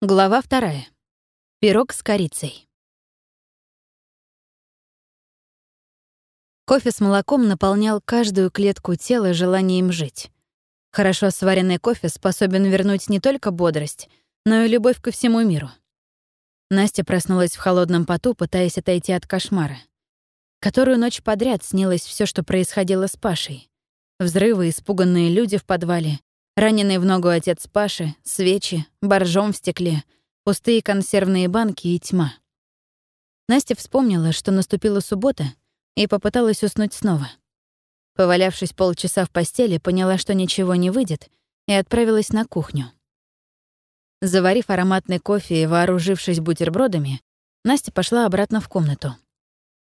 Глава вторая. Пирог с корицей. Кофе с молоком наполнял каждую клетку тела желанием жить. Хорошо сваренный кофе способен вернуть не только бодрость, но и любовь ко всему миру. Настя проснулась в холодном поту, пытаясь отойти от кошмара. Которую ночь подряд снилось все, что происходило с Пашей. Взрывы, испуганные люди в подвале, Раненый в ногу отец Паши, свечи, боржом в стекле, пустые консервные банки и тьма. Настя вспомнила, что наступила суббота, и попыталась уснуть снова. Повалявшись полчаса в постели, поняла, что ничего не выйдет, и отправилась на кухню. Заварив ароматный кофе и вооружившись бутербродами, Настя пошла обратно в комнату.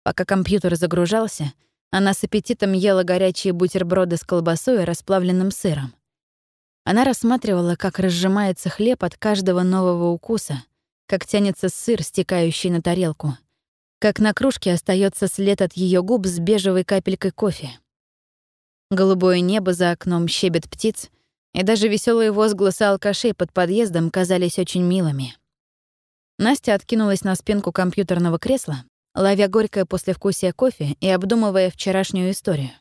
Пока компьютер загружался, она с аппетитом ела горячие бутерброды с колбасой и расплавленным сыром. Она рассматривала, как разжимается хлеб от каждого нового укуса, как тянется сыр, стекающий на тарелку, как на кружке остается след от ее губ с бежевой капелькой кофе. Голубое небо за окном щебет птиц, и даже веселые возгласы алкашей под подъездом казались очень милыми. Настя откинулась на спинку компьютерного кресла, ловя горькое послевкусие кофе и обдумывая вчерашнюю историю.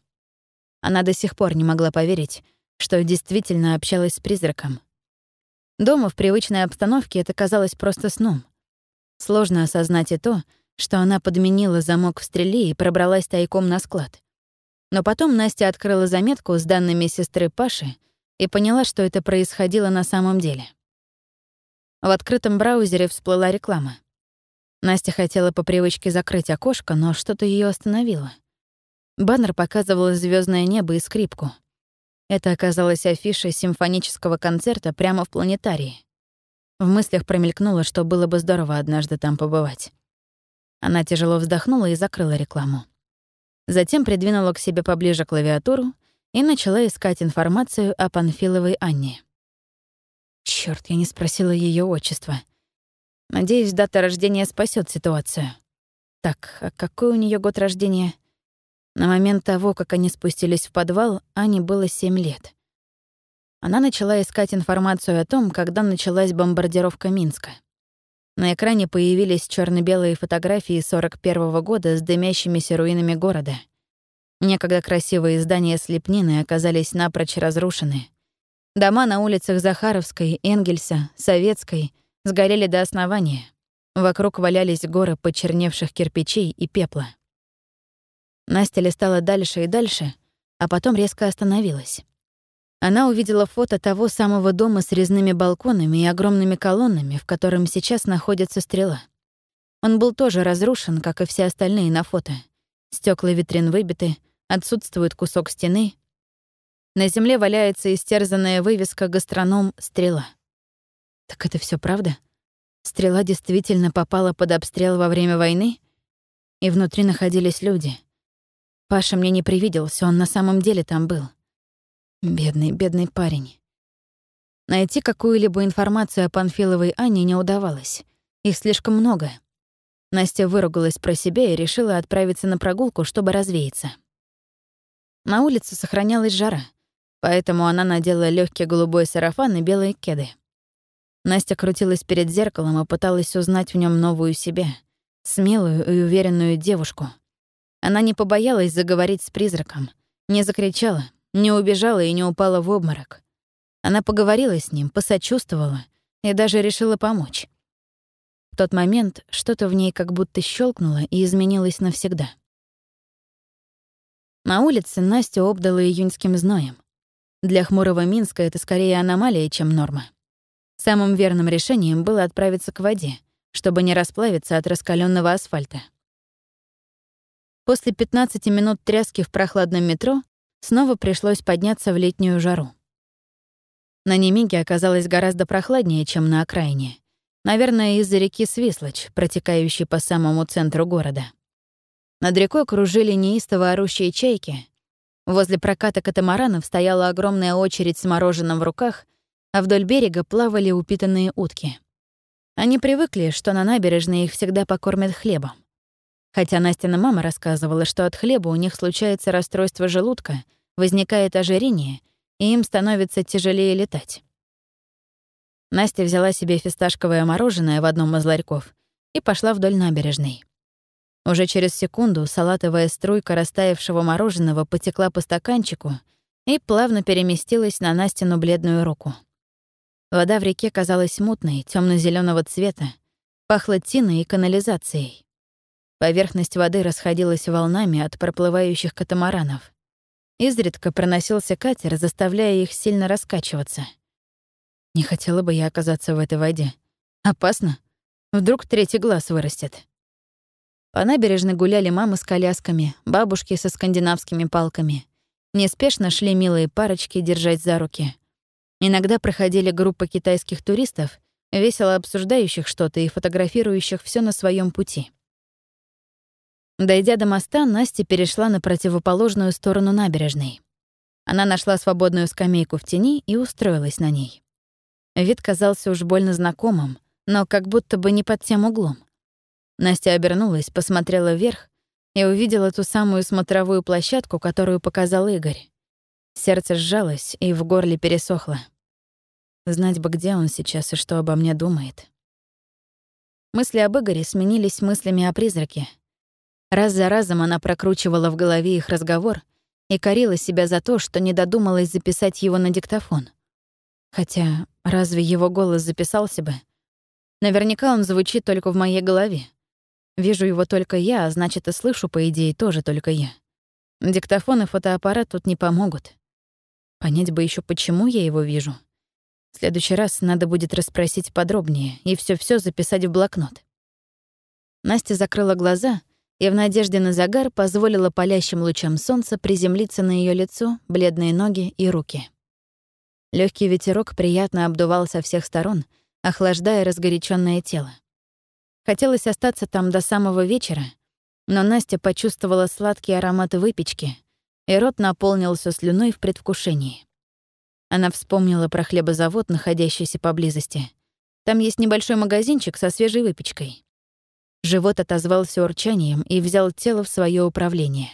Она до сих пор не могла поверить, что действительно общалась с призраком. Дома в привычной обстановке это казалось просто сном. Сложно осознать и то, что она подменила замок в стреле и пробралась тайком на склад. Но потом Настя открыла заметку с данными сестры Паши и поняла, что это происходило на самом деле. В открытом браузере всплыла реклама. Настя хотела по привычке закрыть окошко, но что-то ее остановило. Баннер показывал звездное небо и скрипку. Это оказалась афиша симфонического концерта прямо в планетарии. В мыслях промелькнуло, что было бы здорово однажды там побывать. Она тяжело вздохнула и закрыла рекламу. Затем придвинула к себе поближе клавиатуру и начала искать информацию о Панфиловой Анне. Черт, я не спросила ее отчество. Надеюсь, дата рождения спасет ситуацию. Так, а какой у нее год рождения? На момент того, как они спустились в подвал, Ане было семь лет. Она начала искать информацию о том, когда началась бомбардировка Минска. На экране появились черно белые фотографии 41 -го года с дымящимися руинами города. Некогда красивые здания Слепнины оказались напрочь разрушены. Дома на улицах Захаровской, Энгельса, Советской сгорели до основания. Вокруг валялись горы почерневших кирпичей и пепла. Настя листала дальше и дальше, а потом резко остановилась. Она увидела фото того самого дома с резными балконами и огромными колоннами, в котором сейчас находится стрела. Он был тоже разрушен, как и все остальные на фото. Стекла витрин выбиты, отсутствует кусок стены. На земле валяется истерзанная вывеска «Гастроном Стрела». Так это все правда? Стрела действительно попала под обстрел во время войны? И внутри находились люди — Паша мне не привиделся, он на самом деле там был. Бедный, бедный парень. Найти какую-либо информацию о Панфиловой Анне не удавалось. Их слишком много. Настя выругалась про себя и решила отправиться на прогулку, чтобы развеяться. На улице сохранялась жара, поэтому она надела легкий голубой сарафан и белые кеды. Настя крутилась перед зеркалом и пыталась узнать в нем новую себя, смелую и уверенную девушку — она не побоялась заговорить с призраком, не закричала, не убежала и не упала в обморок. Она поговорила с ним, посочувствовала и даже решила помочь. В тот момент что-то в ней как будто щелкнуло и изменилось навсегда. На улице Настя обдала июньским зноем. Для хмурого Минска это скорее аномалия, чем норма. Самым верным решением было отправиться к воде, чтобы не расплавиться от раскаленного асфальта. После 15 минут тряски в прохладном метро снова пришлось подняться в летнюю жару. На Немиге оказалось гораздо прохладнее, чем на окраине. Наверное, из-за реки Свислочь, протекающей по самому центру города. Над рекой кружили неистово орущие чайки. Возле проката катамаранов стояла огромная очередь с мороженым в руках, а вдоль берега плавали упитанные утки. Они привыкли, что на набережной их всегда покормят хлебом. Хотя Настина мама рассказывала, что от хлеба у них случается расстройство желудка, возникает ожирение, и им становится тяжелее летать. Настя взяла себе фисташковое мороженое в одном из ларьков и пошла вдоль набережной. Уже через секунду салатовая струйка растаявшего мороженого потекла по стаканчику и плавно переместилась на Настину бледную руку. Вода в реке казалась мутной, темно зеленого цвета, пахла тиной и канализацией. Поверхность воды расходилась волнами от проплывающих катамаранов. Изредка проносился катер, заставляя их сильно раскачиваться. Не хотела бы я оказаться в этой воде. Опасно. Вдруг третий глаз вырастет. По набережной гуляли мамы с колясками, бабушки со скандинавскими палками. Неспешно шли милые парочки держать за руки. Иногда проходили группы китайских туристов, весело обсуждающих что-то и фотографирующих все на своем пути. Дойдя до моста, Настя перешла на противоположную сторону набережной. Она нашла свободную скамейку в тени и устроилась на ней. Вид казался уж больно знакомым, но как будто бы не под тем углом. Настя обернулась, посмотрела вверх и увидела ту самую смотровую площадку, которую показал Игорь. Сердце сжалось и в горле пересохло. Знать бы, где он сейчас и что обо мне думает. Мысли об Игоре сменились мыслями о призраке — Раз за разом она прокручивала в голове их разговор и корила себя за то, что не додумалась записать его на диктофон. Хотя разве его голос записался бы? Наверняка он звучит только в моей голове. Вижу его только я, а значит, и слышу, по идее, тоже только я. Диктофон и фотоаппарат тут не помогут. Понять бы еще, почему я его вижу. В следующий раз надо будет расспросить подробнее и все все записать в блокнот. Настя закрыла глаза — и в надежде на загар позволила палящим лучам солнца приземлиться на ее лицо, бледные ноги и руки. Легкий ветерок приятно обдувал со всех сторон, охлаждая разгоряченное тело. Хотелось остаться там до самого вечера, но Настя почувствовала сладкий аромат выпечки, и рот наполнился слюной в предвкушении. Она вспомнила про хлебозавод, находящийся поблизости. Там есть небольшой магазинчик со свежей выпечкой. Живот отозвался урчанием и взял тело в свое управление.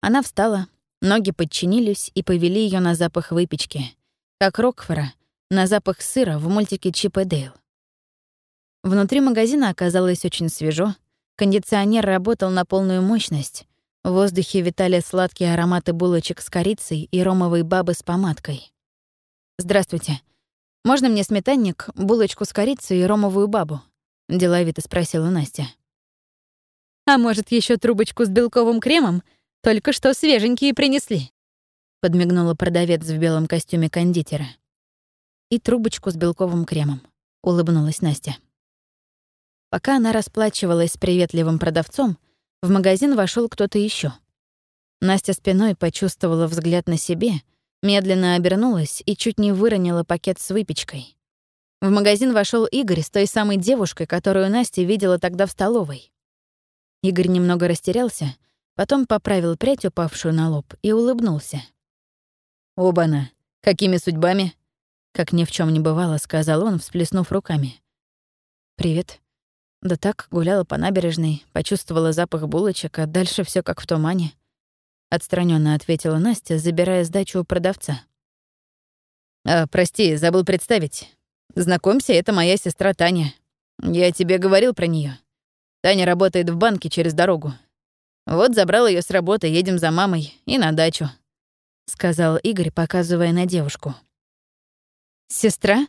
Она встала, ноги подчинились и повели ее на запах выпечки, как Рокфора на запах сыра в мультике Чип и Дейл. Внутри магазина оказалось очень свежо, кондиционер работал на полную мощность, в воздухе витали сладкие ароматы булочек с корицей и ромовой бабы с помадкой. «Здравствуйте. Можно мне сметанник, булочку с корицей и ромовую бабу?» — деловито спросила Настя. «А может, еще трубочку с белковым кремом? Только что свеженькие принесли», — подмигнула продавец в белом костюме кондитера. «И трубочку с белковым кремом», — улыбнулась Настя. Пока она расплачивалась с приветливым продавцом, в магазин вошел кто-то еще. Настя спиной почувствовала взгляд на себе, медленно обернулась и чуть не выронила пакет с выпечкой. В магазин вошел Игорь с той самой девушкой, которую Настя видела тогда в столовой. Игорь немного растерялся, потом поправил прядь, упавшую на лоб, и улыбнулся. «Оба-на! Какими судьбами?» Как ни в чем не бывало, сказал он, всплеснув руками. «Привет». Да так, гуляла по набережной, почувствовала запах булочек, а дальше все как в тумане. Отстраненно ответила Настя, забирая сдачу у продавца. «А, прости, забыл представить. Знакомься, это моя сестра Таня. Я тебе говорил про нее. Таня работает в банке через дорогу. Вот забрал ее с работы, едем за мамой и на дачу», — сказал Игорь, показывая на девушку. «Сестра?»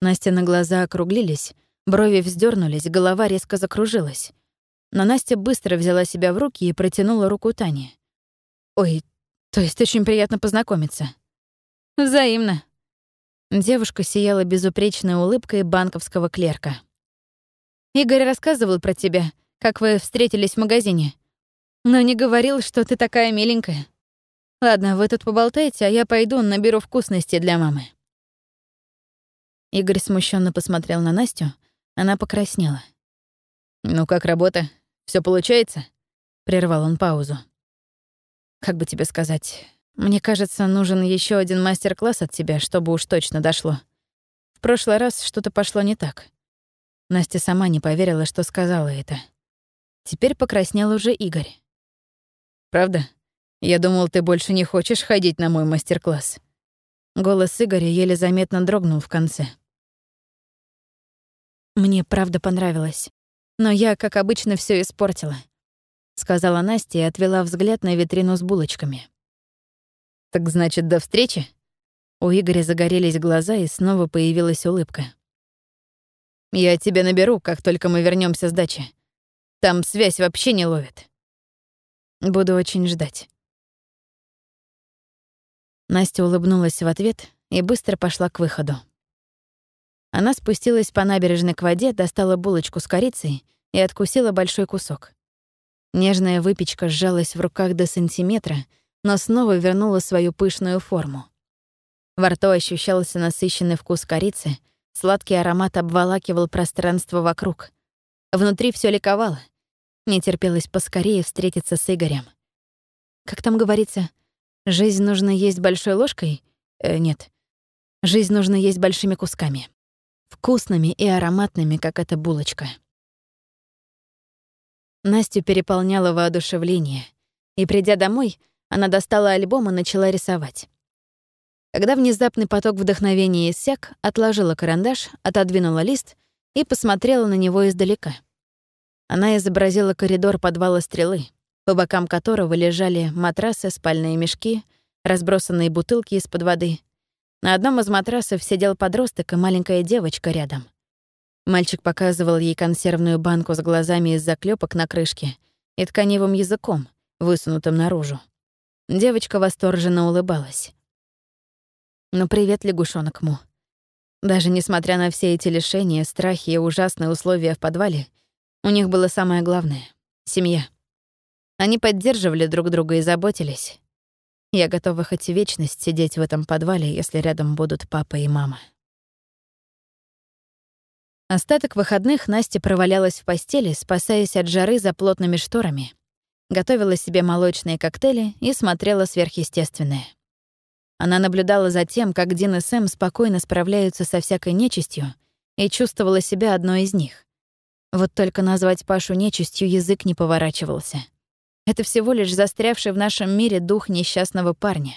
Настя на глаза округлились, брови вздернулись, голова резко закружилась. Но Настя быстро взяла себя в руки и протянула руку Тане. «Ой, то есть очень приятно познакомиться». «Взаимно», Девушка сияла безупречной улыбкой банковского клерка. «Игорь рассказывал про тебя, как вы встретились в магазине. Но не говорил, что ты такая миленькая. Ладно, вы тут поболтайте, а я пойду наберу вкусности для мамы». Игорь смущенно посмотрел на Настю. Она покраснела. «Ну как работа? Все получается?» — прервал он паузу. «Как бы тебе сказать? Мне кажется, нужен еще один мастер-класс от тебя, чтобы уж точно дошло. В прошлый раз что-то пошло не так. Настя сама не поверила, что сказала это. Теперь покраснел уже Игорь. «Правда? Я думал, ты больше не хочешь ходить на мой мастер-класс». Голос Игоря еле заметно дрогнул в конце. «Мне правда понравилось. Но я, как обычно, все испортила», — сказала Настя и отвела взгляд на витрину с булочками. «Так значит, до встречи?» У Игоря загорелись глаза, и снова появилась улыбка. «Я тебя наберу, как только мы вернемся с дачи. Там связь вообще не ловит». «Буду очень ждать». Настя улыбнулась в ответ и быстро пошла к выходу. Она спустилась по набережной к воде, достала булочку с корицей и откусила большой кусок. Нежная выпечка сжалась в руках до сантиметра, но снова вернула свою пышную форму. Во рту ощущался насыщенный вкус корицы, сладкий аромат обволакивал пространство вокруг. Внутри все ликовало. Не терпелось поскорее встретиться с Игорем. Как там говорится, Жизнь нужно есть большой ложкой? Э, нет. Жизнь нужно есть большими кусками. Вкусными и ароматными, как эта булочка. Настю переполняло воодушевление. И, придя домой, она достала альбом и начала рисовать. Когда внезапный поток вдохновения иссяк, отложила карандаш, отодвинула лист и посмотрела на него издалека. Она изобразила коридор подвала стрелы, по бокам которого лежали матрасы, спальные мешки, разбросанные бутылки из-под воды. На одном из матрасов сидел подросток и маленькая девочка рядом. Мальчик показывал ей консервную банку с глазами из заклепок на крышке и тканевым языком, высунутым наружу. Девочка восторженно улыбалась. «Ну привет, лягушонок Му». Даже несмотря на все эти лишения, страхи и ужасные условия в подвале, у них было самое главное — семья. Они поддерживали друг друга и заботились. Я готова хоть вечность сидеть в этом подвале, если рядом будут папа и мама. Остаток выходных Настя провалялась в постели, спасаясь от жары за плотными шторами, готовила себе молочные коктейли и смотрела сверхъестественное. Она наблюдала за тем, как Дин и Сэм спокойно справляются со всякой нечистью и чувствовала себя одной из них. Вот только назвать Пашу нечистью язык не поворачивался. Это всего лишь застрявший в нашем мире дух несчастного парня.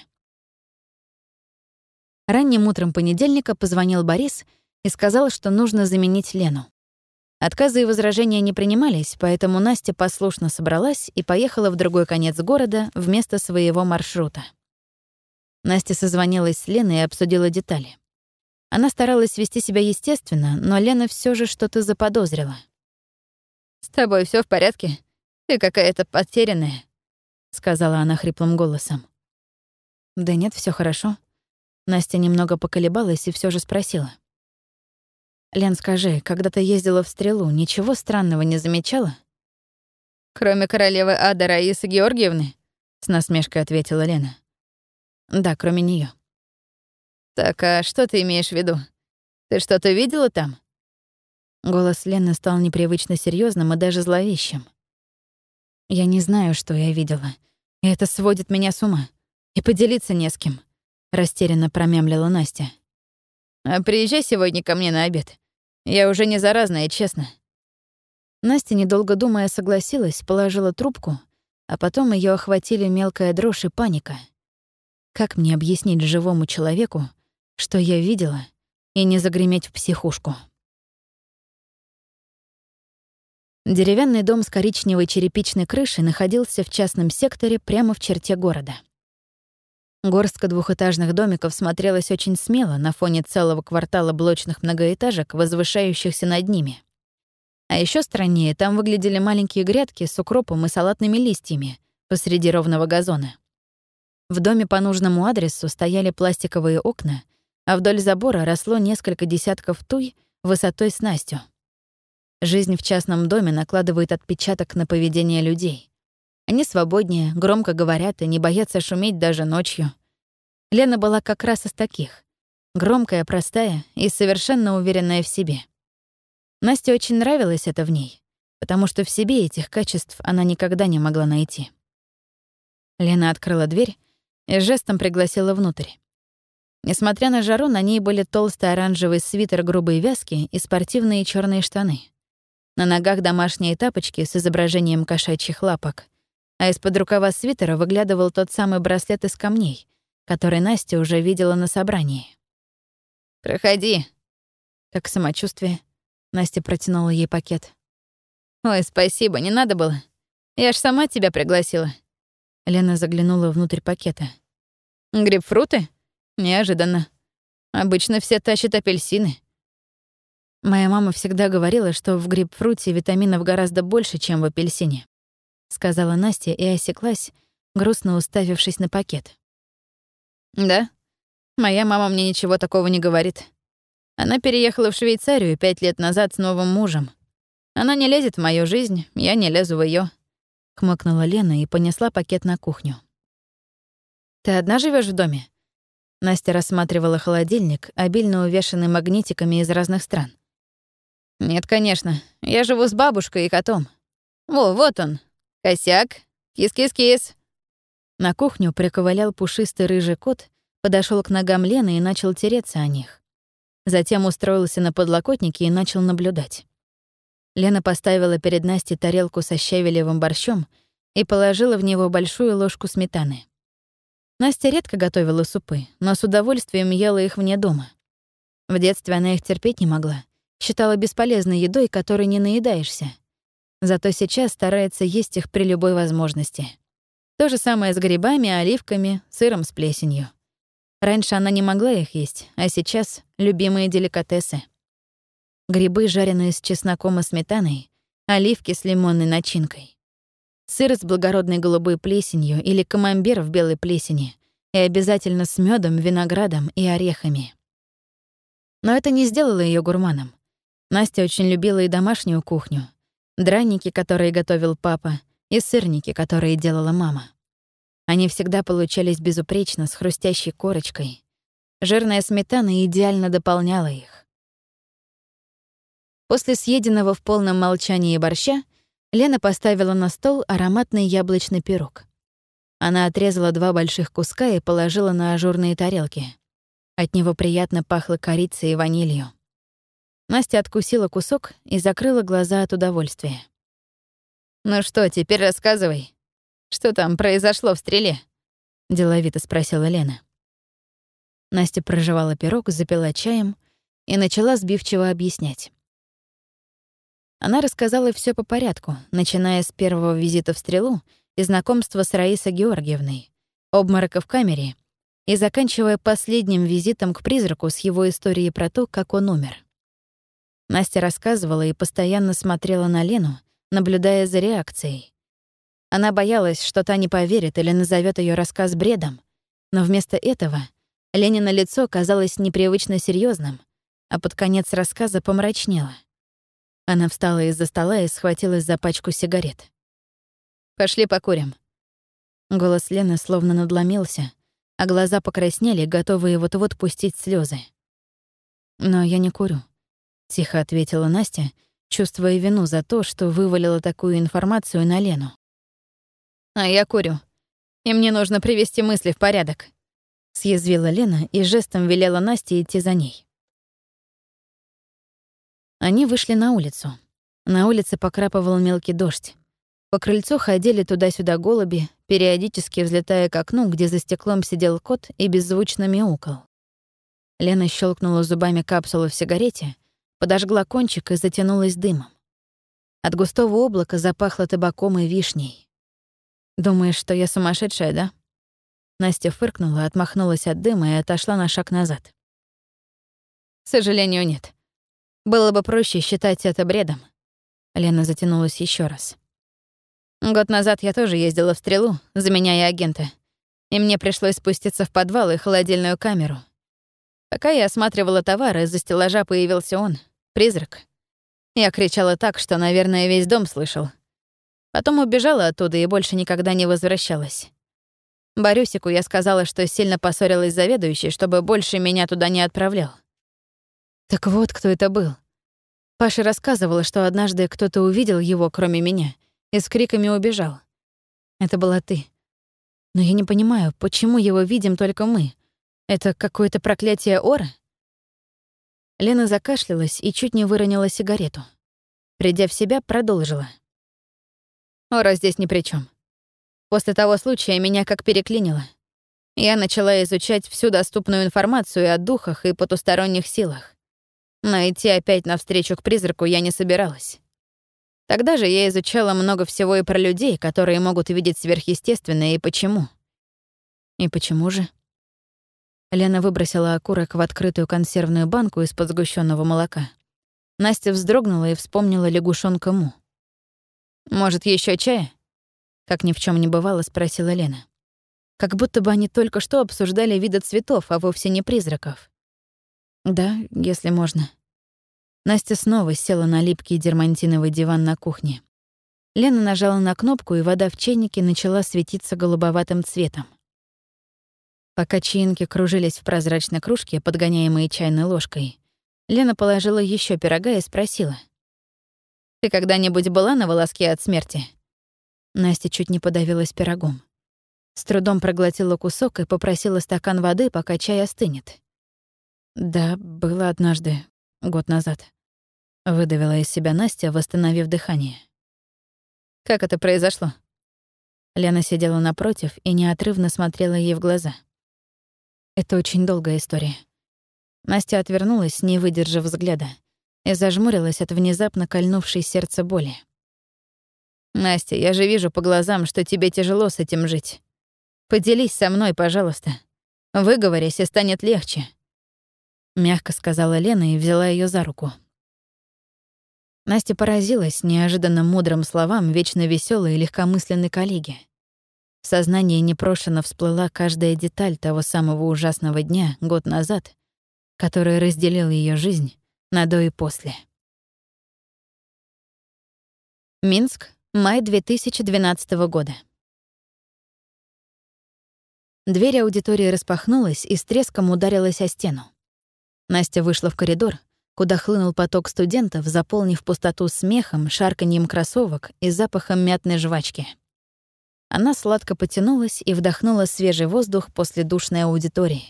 Ранним утром понедельника позвонил Борис и сказал, что нужно заменить Лену. Отказы и возражения не принимались, поэтому Настя послушно собралась и поехала в другой конец города вместо своего маршрута. Настя созвонилась с Леной и обсудила детали. Она старалась вести себя естественно, но Лена все же что-то заподозрила. «С тобой все в порядке?» «Ты какая-то потерянная», — сказала она хриплым голосом. «Да нет, все хорошо». Настя немного поколебалась и все же спросила. «Лен, скажи, когда ты ездила в «Стрелу», ничего странного не замечала?» «Кроме королевы Ада Раисы Георгиевны?» — с насмешкой ответила Лена. «Да, кроме нее. «Так, а что ты имеешь в виду? Ты что-то видела там?» Голос Лены стал непривычно серьезным и даже зловещим. Я не знаю, что я видела. И это сводит меня с ума. И поделиться не с кем. Растерянно промямлила Настя. А приезжай сегодня ко мне на обед. Я уже не заразная, честно. Настя, недолго думая, согласилась, положила трубку, а потом ее охватили мелкая дрожь и паника. Как мне объяснить живому человеку, что я видела, и не загреметь в психушку? Деревянный дом с коричневой черепичной крышей находился в частном секторе прямо в черте города. Горстка двухэтажных домиков смотрелась очень смело на фоне целого квартала блочных многоэтажек, возвышающихся над ними. А еще страннее, там выглядели маленькие грядки с укропом и салатными листьями посреди ровного газона. В доме по нужному адресу стояли пластиковые окна, а вдоль забора росло несколько десятков туй высотой с Настю. Жизнь в частном доме накладывает отпечаток на поведение людей. Они свободнее, громко говорят и не боятся шуметь даже ночью. Лена была как раз из таких. Громкая, простая и совершенно уверенная в себе. Насте очень нравилось это в ней, потому что в себе этих качеств она никогда не могла найти. Лена открыла дверь и жестом пригласила внутрь. Несмотря на жару, на ней были толстый оранжевый свитер грубой вязки и спортивные черные штаны. На ногах домашние тапочки с изображением кошачьих лапок, а из-под рукава свитера выглядывал тот самый браслет из камней, который Настя уже видела на собрании. «Проходи». Как самочувствие. Настя протянула ей пакет. «Ой, спасибо, не надо было. Я ж сама тебя пригласила». Лена заглянула внутрь пакета. «Грейпфруты? Неожиданно. Обычно все тащат апельсины». Моя мама всегда говорила, что в грейпфруте витаминов гораздо больше, чем в апельсине. Сказала Настя и осеклась, грустно уставившись на пакет. «Да? Моя мама мне ничего такого не говорит. Она переехала в Швейцарию пять лет назад с новым мужем. Она не лезет в мою жизнь, я не лезу в ее. Хмыкнула Лена и понесла пакет на кухню. «Ты одна живешь в доме?» Настя рассматривала холодильник, обильно увешанный магнитиками из разных стран. «Нет, конечно. Я живу с бабушкой и котом. О, вот он. Косяк. Кис-кис-кис». На кухню приковылял пушистый рыжий кот, подошел к ногам Лены и начал тереться о них. Затем устроился на подлокотнике и начал наблюдать. Лена поставила перед Настей тарелку со щавелевым борщом и положила в него большую ложку сметаны. Настя редко готовила супы, но с удовольствием ела их вне дома. В детстве она их терпеть не могла, считала бесполезной едой, которой не наедаешься. Зато сейчас старается есть их при любой возможности. То же самое с грибами, оливками, сыром с плесенью. Раньше она не могла их есть, а сейчас — любимые деликатесы. Грибы, жареные с чесноком и сметаной, оливки с лимонной начинкой. Сыр с благородной голубой плесенью или камамбер в белой плесени и обязательно с медом, виноградом и орехами. Но это не сделало ее гурманом. Настя очень любила и домашнюю кухню. Драники, которые готовил папа, и сырники, которые делала мама. Они всегда получались безупречно, с хрустящей корочкой. Жирная сметана идеально дополняла их. После съеденного в полном молчании борща Лена поставила на стол ароматный яблочный пирог. Она отрезала два больших куска и положила на ажурные тарелки. От него приятно пахло корицей и ванилью. Настя откусила кусок и закрыла глаза от удовольствия. «Ну что, теперь рассказывай», что там произошло в стреле?» — деловито спросила Лена. Настя прожевала пирог, запила чаем и начала сбивчиво объяснять. Она рассказала все по порядку, начиная с первого визита в стрелу и знакомства с Раисой Георгиевной, обморока в камере и заканчивая последним визитом к призраку с его историей про то, как он умер. Настя рассказывала и постоянно смотрела на Лену, наблюдая за реакцией. Она боялась, что та не поверит или назовет ее рассказ бредом, но вместо этого Ленина лицо казалось непривычно серьезным, а под конец рассказа помрачнело. Она встала из-за стола и схватилась за пачку сигарет. «Пошли покурим». Голос Лены словно надломился, а глаза покраснели, готовые вот-вот пустить слезы. «Но я не курю», — тихо ответила Настя, чувствуя вину за то, что вывалила такую информацию на Лену. А я курю. И мне нужно привести мысли в порядок. Съязвила Лена и жестом велела Насте идти за ней. Они вышли на улицу. На улице покрапывал мелкий дождь. По крыльцу ходили туда-сюда голуби, периодически взлетая к окну, где за стеклом сидел кот и беззвучно мяукал. Лена щелкнула зубами капсулу в сигарете, подожгла кончик и затянулась дымом. От густого облака запахло табаком и вишней. «Думаешь, что я сумасшедшая, да?» Настя фыркнула, отмахнулась от дыма и отошла на шаг назад. «К сожалению, нет. Было бы проще считать это бредом». Лена затянулась еще раз. Год назад я тоже ездила в стрелу, заменяя агента. И мне пришлось спуститься в подвал и холодильную камеру. Пока я осматривала товары, из-за стеллажа появился он, призрак. Я кричала так, что, наверное, весь дом слышал. Потом убежала оттуда и больше никогда не возвращалась. Борюсику я сказала, что сильно поссорилась с заведующей, чтобы больше меня туда не отправлял. Так вот, кто это был. Паша рассказывала, что однажды кто-то увидел его, кроме меня, и с криками убежал. Это была ты. Но я не понимаю, почему его видим только мы? Это какое-то проклятие Ора? Лена закашлялась и чуть не выронила сигарету. Придя в себя, продолжила. Ора здесь ни при чем. После того случая меня как переклинило. я начала изучать всю доступную информацию о духах и потусторонних силах. Но идти опять навстречу к призраку я не собиралась. Тогда же я изучала много всего и про людей, которые могут видеть сверхъестественное, и почему. И почему же? Лена выбросила окурок в открытую консервную банку из-под сгущенного молока. Настя вздрогнула и вспомнила лягушонка Му. «Может, еще чая?» Как ни в чем не бывало, спросила Лена. Как будто бы они только что обсуждали виды цветов, а вовсе не призраков. «Да, если можно». Настя снова села на липкий дермантиновый диван на кухне. Лена нажала на кнопку, и вода в чайнике начала светиться голубоватым цветом. Пока чаинки кружились в прозрачной кружке, подгоняемые чайной ложкой, Лена положила еще пирога и спросила. «Ты когда-нибудь была на волоске от смерти?» Настя чуть не подавилась пирогом. С трудом проглотила кусок и попросила стакан воды, пока чай остынет. «Да, было однажды, год назад», — выдавила из себя Настя, восстановив дыхание. «Как это произошло?» Лена сидела напротив и неотрывно смотрела ей в глаза. «Это очень долгая история». Настя отвернулась, не выдержав взгляда, и зажмурилась от внезапно кольнувшей сердце боли. «Настя, я же вижу по глазам, что тебе тяжело с этим жить. Поделись со мной, пожалуйста. Выговорись, и станет легче. Мягко сказала Лена и взяла ее за руку. Настя поразилась неожиданно мудрым словам вечно веселой и легкомысленной коллеги. В сознании непрошено всплыла каждая деталь того самого ужасного дня, год назад, который разделил ее жизнь на до и после. Минск, май 2012 года. Дверь аудитории распахнулась и с треском ударилась о стену. Настя вышла в коридор, куда хлынул поток студентов, заполнив пустоту смехом, шарканьем кроссовок и запахом мятной жвачки. Она сладко потянулась и вдохнула свежий воздух после душной аудитории,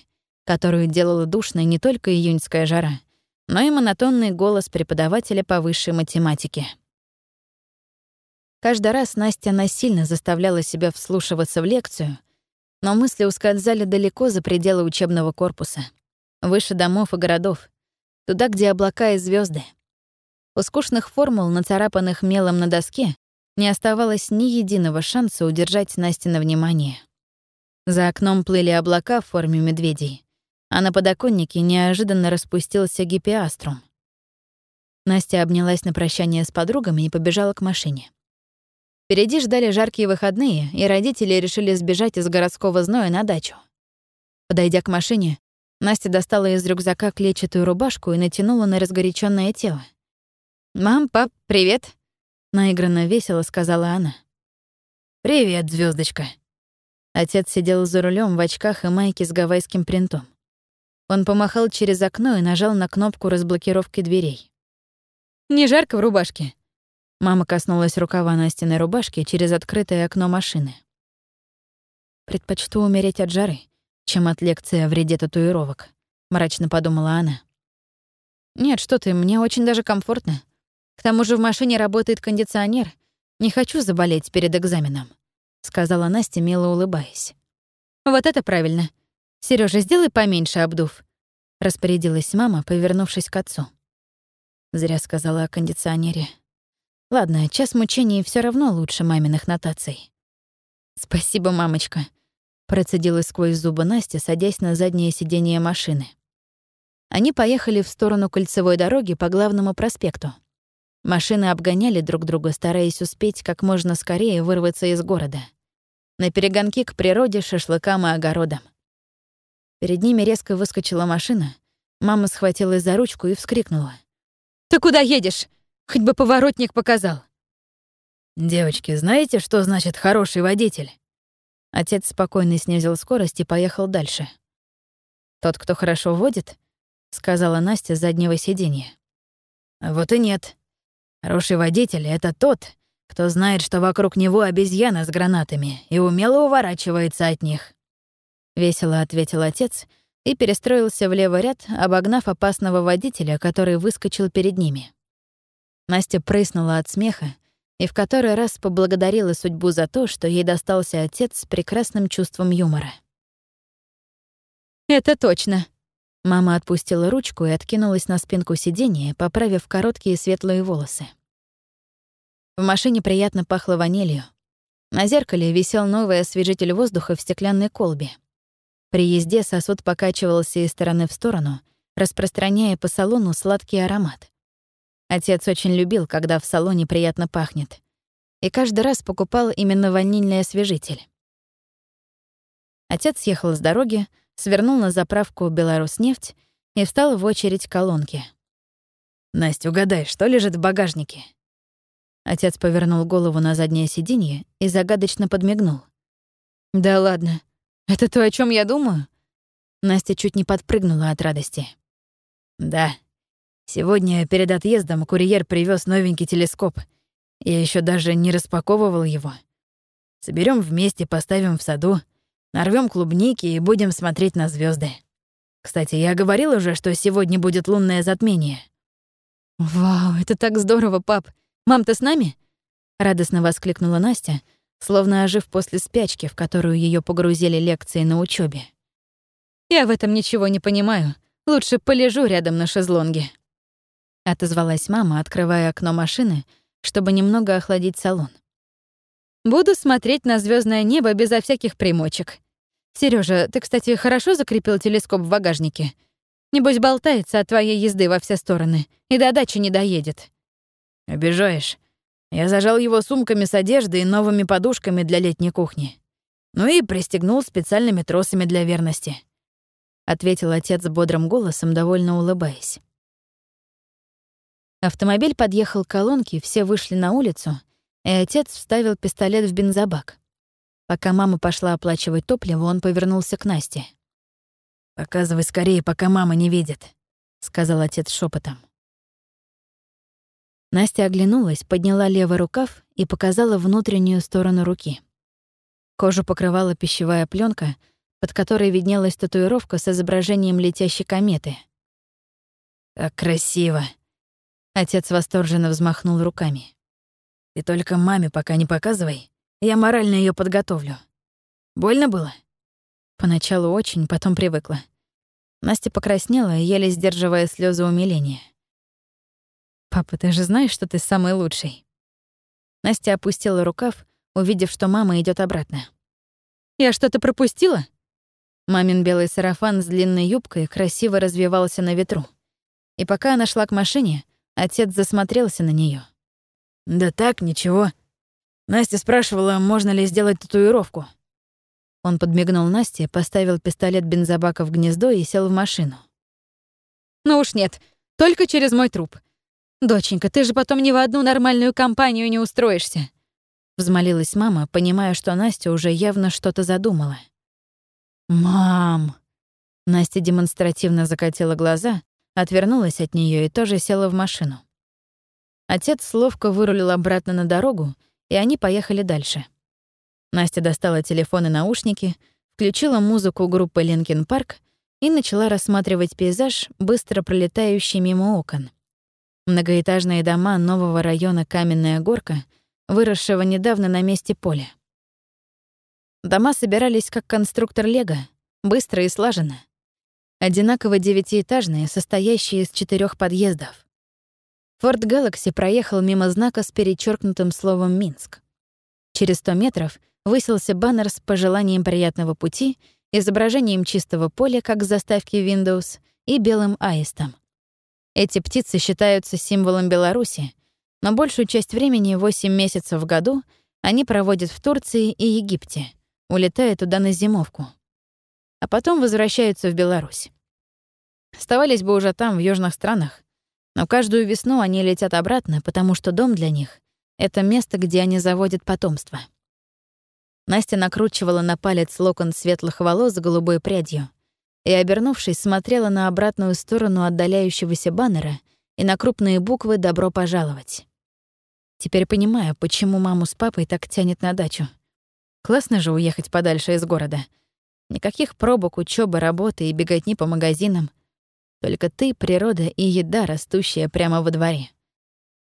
которую делала душной не только июньская жара, но и монотонный голос преподавателя по высшей математике. Каждый раз Настя насильно заставляла себя вслушиваться в лекцию — но мысли ускользали далеко за пределы учебного корпуса, выше домов и городов, туда, где облака и звезды. У скучных формул, нацарапанных мелом на доске, не оставалось ни единого шанса удержать Насти на внимание. За окном плыли облака в форме медведей, а на подоконнике неожиданно распустился гипиаструм. Настя обнялась на прощание с подругами и побежала к машине. Впереди ждали жаркие выходные, и родители решили сбежать из городского зноя на дачу. Подойдя к машине, Настя достала из рюкзака клетчатую рубашку и натянула на разгоряченное тело. «Мам, пап, привет!» — наигранно весело сказала она. «Привет, звездочка. Отец сидел за рулем в очках и майке с гавайским принтом. Он помахал через окно и нажал на кнопку разблокировки дверей. «Не жарко в рубашке?» Мама коснулась рукава Настиной рубашки через открытое окно машины. «Предпочту умереть от жары, чем от лекции о вреде татуировок», — мрачно подумала она. «Нет, что ты, мне очень даже комфортно. К тому же в машине работает кондиционер. Не хочу заболеть перед экзаменом», — сказала Настя, мило улыбаясь. «Вот это правильно. Сережа, сделай поменьше обдув», — распорядилась мама, повернувшись к отцу. Зря сказала о кондиционере. Ладно, час мучений все равно лучше маминых нотаций. «Спасибо, мамочка», — процедила сквозь зубы Настя, садясь на заднее сиденье машины. Они поехали в сторону кольцевой дороги по главному проспекту. Машины обгоняли друг друга, стараясь успеть как можно скорее вырваться из города. На перегонки к природе, шашлыкам и огородам. Перед ними резко выскочила машина. Мама схватилась за ручку и вскрикнула. «Ты куда едешь? Хоть бы поворотник показал. «Девочки, знаете, что значит хороший водитель?» Отец спокойно снизил скорость и поехал дальше. «Тот, кто хорошо водит?» — сказала Настя с заднего сиденья. «Вот и нет. Хороший водитель — это тот, кто знает, что вокруг него обезьяна с гранатами и умело уворачивается от них». Весело ответил отец и перестроился в левый ряд, обогнав опасного водителя, который выскочил перед ними. Настя прыснула от смеха и в который раз поблагодарила судьбу за то, что ей достался отец с прекрасным чувством юмора. Это точно. Мама отпустила ручку и откинулась на спинку сиденья, поправив короткие светлые волосы. В машине приятно пахло ванилью. На зеркале висел новый освежитель воздуха в стеклянной колбе. При езде сосуд покачивался из стороны в сторону, распространяя по салону сладкий аромат. Отец очень любил, когда в салоне приятно пахнет. И каждый раз покупал именно ванильный освежитель. Отец съехал с дороги, свернул на заправку «Беларуснефть» и встал в очередь колонки. «Настя, угадай, что лежит в багажнике?» Отец повернул голову на заднее сиденье и загадочно подмигнул. «Да ладно, это то, о чем я думаю?» Настя чуть не подпрыгнула от радости. «Да. Сегодня перед отъездом курьер привез новенький телескоп. Я еще даже не распаковывал его. Соберем вместе, поставим в саду, Нарвем клубники и будем смотреть на звезды. Кстати, я говорил уже, что сегодня будет лунное затмение. Вау, это так здорово, пап. Мам, ты с нами? Радостно воскликнула Настя, словно ожив после спячки, в которую ее погрузили лекции на учебе. Я в этом ничего не понимаю. Лучше полежу рядом на шезлонге. Отозвалась мама, открывая окно машины, чтобы немного охладить салон. Буду смотреть на звездное небо безо всяких примочек. Сережа, ты, кстати, хорошо закрепил телескоп в багажнике? Небось, болтается от твоей езды во все стороны и до дачи не доедет. Обижаешь. Я зажал его сумками с одеждой и новыми подушками для летней кухни. Ну и пристегнул специальными тросами для верности. Ответил отец бодрым голосом, довольно улыбаясь. Автомобиль подъехал к колонке, все вышли на улицу, и отец вставил пистолет в бензобак. Пока мама пошла оплачивать топливо, он повернулся к Насте. «Показывай скорее, пока мама не видит», — сказал отец шепотом. Настя оглянулась, подняла левый рукав и показала внутреннюю сторону руки. Кожу покрывала пищевая пленка, под которой виднелась татуировка с изображением летящей кометы. «Как красиво!» Отец восторженно взмахнул руками. «Ты только маме пока не показывай, я морально ее подготовлю. Больно было? Поначалу очень, потом привыкла. Настя покраснела, еле сдерживая слезы умиления. «Папа, ты же знаешь, что ты самый лучший?» Настя опустила рукав, увидев, что мама идет обратно. «Я что-то пропустила?» Мамин белый сарафан с длинной юбкой красиво развивался на ветру. И пока она шла к машине, отец засмотрелся на нее. «Да так, ничего», Настя спрашивала, можно ли сделать татуировку. Он подмигнул Насте, поставил пистолет бензобака в гнездо и сел в машину. «Ну уж нет, только через мой труп. Доченька, ты же потом ни в одну нормальную компанию не устроишься», — взмолилась мама, понимая, что Настя уже явно что-то задумала. «Мам!» Настя демонстративно закатила глаза, отвернулась от нее и тоже села в машину. Отец ловко вырулил обратно на дорогу и они поехали дальше. Настя достала телефон и наушники, включила музыку группы «Linkin Park» и начала рассматривать пейзаж, быстро пролетающий мимо окон. Многоэтажные дома нового района Каменная Горка, выросшего недавно на месте поля. Дома собирались как конструктор Лего, быстро и слаженно. Одинаково девятиэтажные, состоящие из четырех подъездов. Форд Галакси проехал мимо знака с перечеркнутым словом «Минск». Через 100 метров высился баннер с пожеланием приятного пути, изображением чистого поля, как в заставке Windows, и белым аистом. Эти птицы считаются символом Беларуси, но большую часть времени, 8 месяцев в году, они проводят в Турции и Египте, улетая туда на зимовку. А потом возвращаются в Беларусь. Оставались бы уже там, в южных странах, но каждую весну они летят обратно, потому что дом для них — это место, где они заводят потомство. Настя накручивала на палец локон светлых волос с голубой прядью и, обернувшись, смотрела на обратную сторону отдаляющегося баннера и на крупные буквы «Добро пожаловать». Теперь понимаю, почему маму с папой так тянет на дачу. Классно же уехать подальше из города. Никаких пробок, учебы, работы и беготни по магазинам — только ты, природа и еда, растущая прямо во дворе.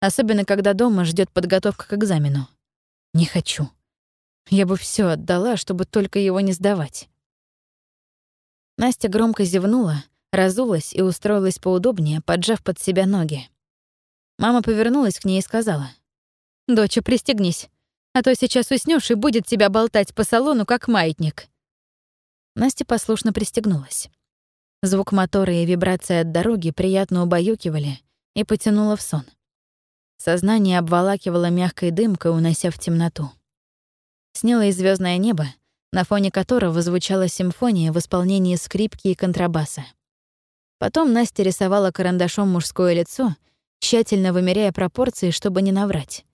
Особенно, когда дома ждет подготовка к экзамену. Не хочу. Я бы все отдала, чтобы только его не сдавать. Настя громко зевнула, разулась и устроилась поудобнее, поджав под себя ноги. Мама повернулась к ней и сказала. «Доча, пристегнись, а то сейчас уснешь и будет тебя болтать по салону, как маятник». Настя послушно пристегнулась. Звук мотора и вибрация от дороги приятно убаюкивали и потянула в сон. Сознание обволакивало мягкой дымкой, унося в темноту. Снилось звездное небо, на фоне которого звучала симфония в исполнении скрипки и контрабаса. Потом Настя рисовала карандашом мужское лицо, тщательно вымеряя пропорции, чтобы не наврать.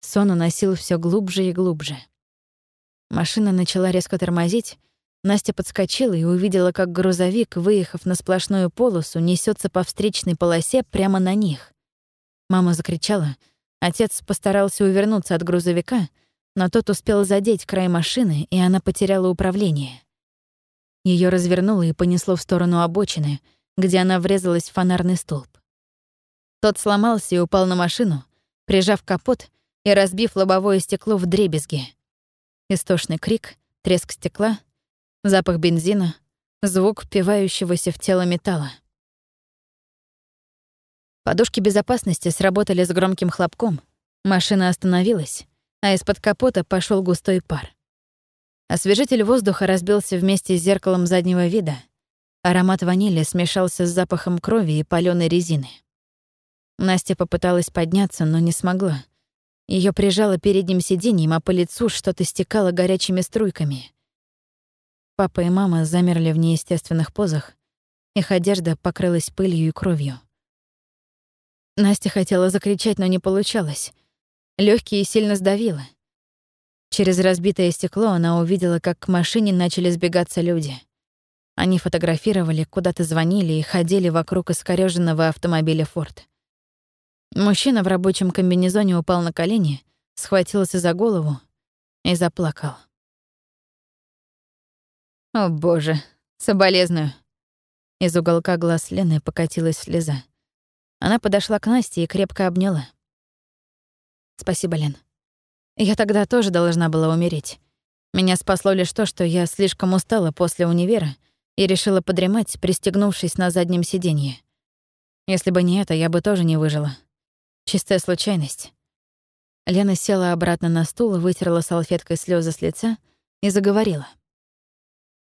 Сон уносил все глубже и глубже. Машина начала резко тормозить, Настя подскочила и увидела, как грузовик, выехав на сплошную полосу, несется по встречной полосе прямо на них. Мама закричала. Отец постарался увернуться от грузовика, но тот успел задеть край машины, и она потеряла управление. Ее развернуло и понесло в сторону обочины, где она врезалась в фонарный столб. Тот сломался и упал на машину, прижав капот и разбив лобовое стекло в дребезги. Истошный крик, треск стекла — запах бензина, звук впивающегося в тело металла. Подушки безопасности сработали с громким хлопком, машина остановилась, а из-под капота пошел густой пар. Освежитель воздуха разбился вместе с зеркалом заднего вида. Аромат ванили смешался с запахом крови и палёной резины. Настя попыталась подняться, но не смогла. Ее прижало передним сиденьем, а по лицу что-то стекало горячими струйками. Папа и мама замерли в неестественных позах, их одежда покрылась пылью и кровью. Настя хотела закричать, но не получалось. Лёгкие сильно сдавило. Через разбитое стекло она увидела, как к машине начали сбегаться люди. Они фотографировали, куда-то звонили и ходили вокруг искорёженного автомобиля «Форд». Мужчина в рабочем комбинезоне упал на колени, схватился за голову и заплакал. «О, боже, соболезную». Из уголка глаз Лены покатилась слеза. Она подошла к Насте и крепко обняла. «Спасибо, Лен. Я тогда тоже должна была умереть. Меня спасло лишь то, что я слишком устала после универа и решила подремать, пристегнувшись на заднем сиденье. Если бы не это, я бы тоже не выжила. Чистая случайность». Лена села обратно на стул, вытерла салфеткой слезы с лица и заговорила.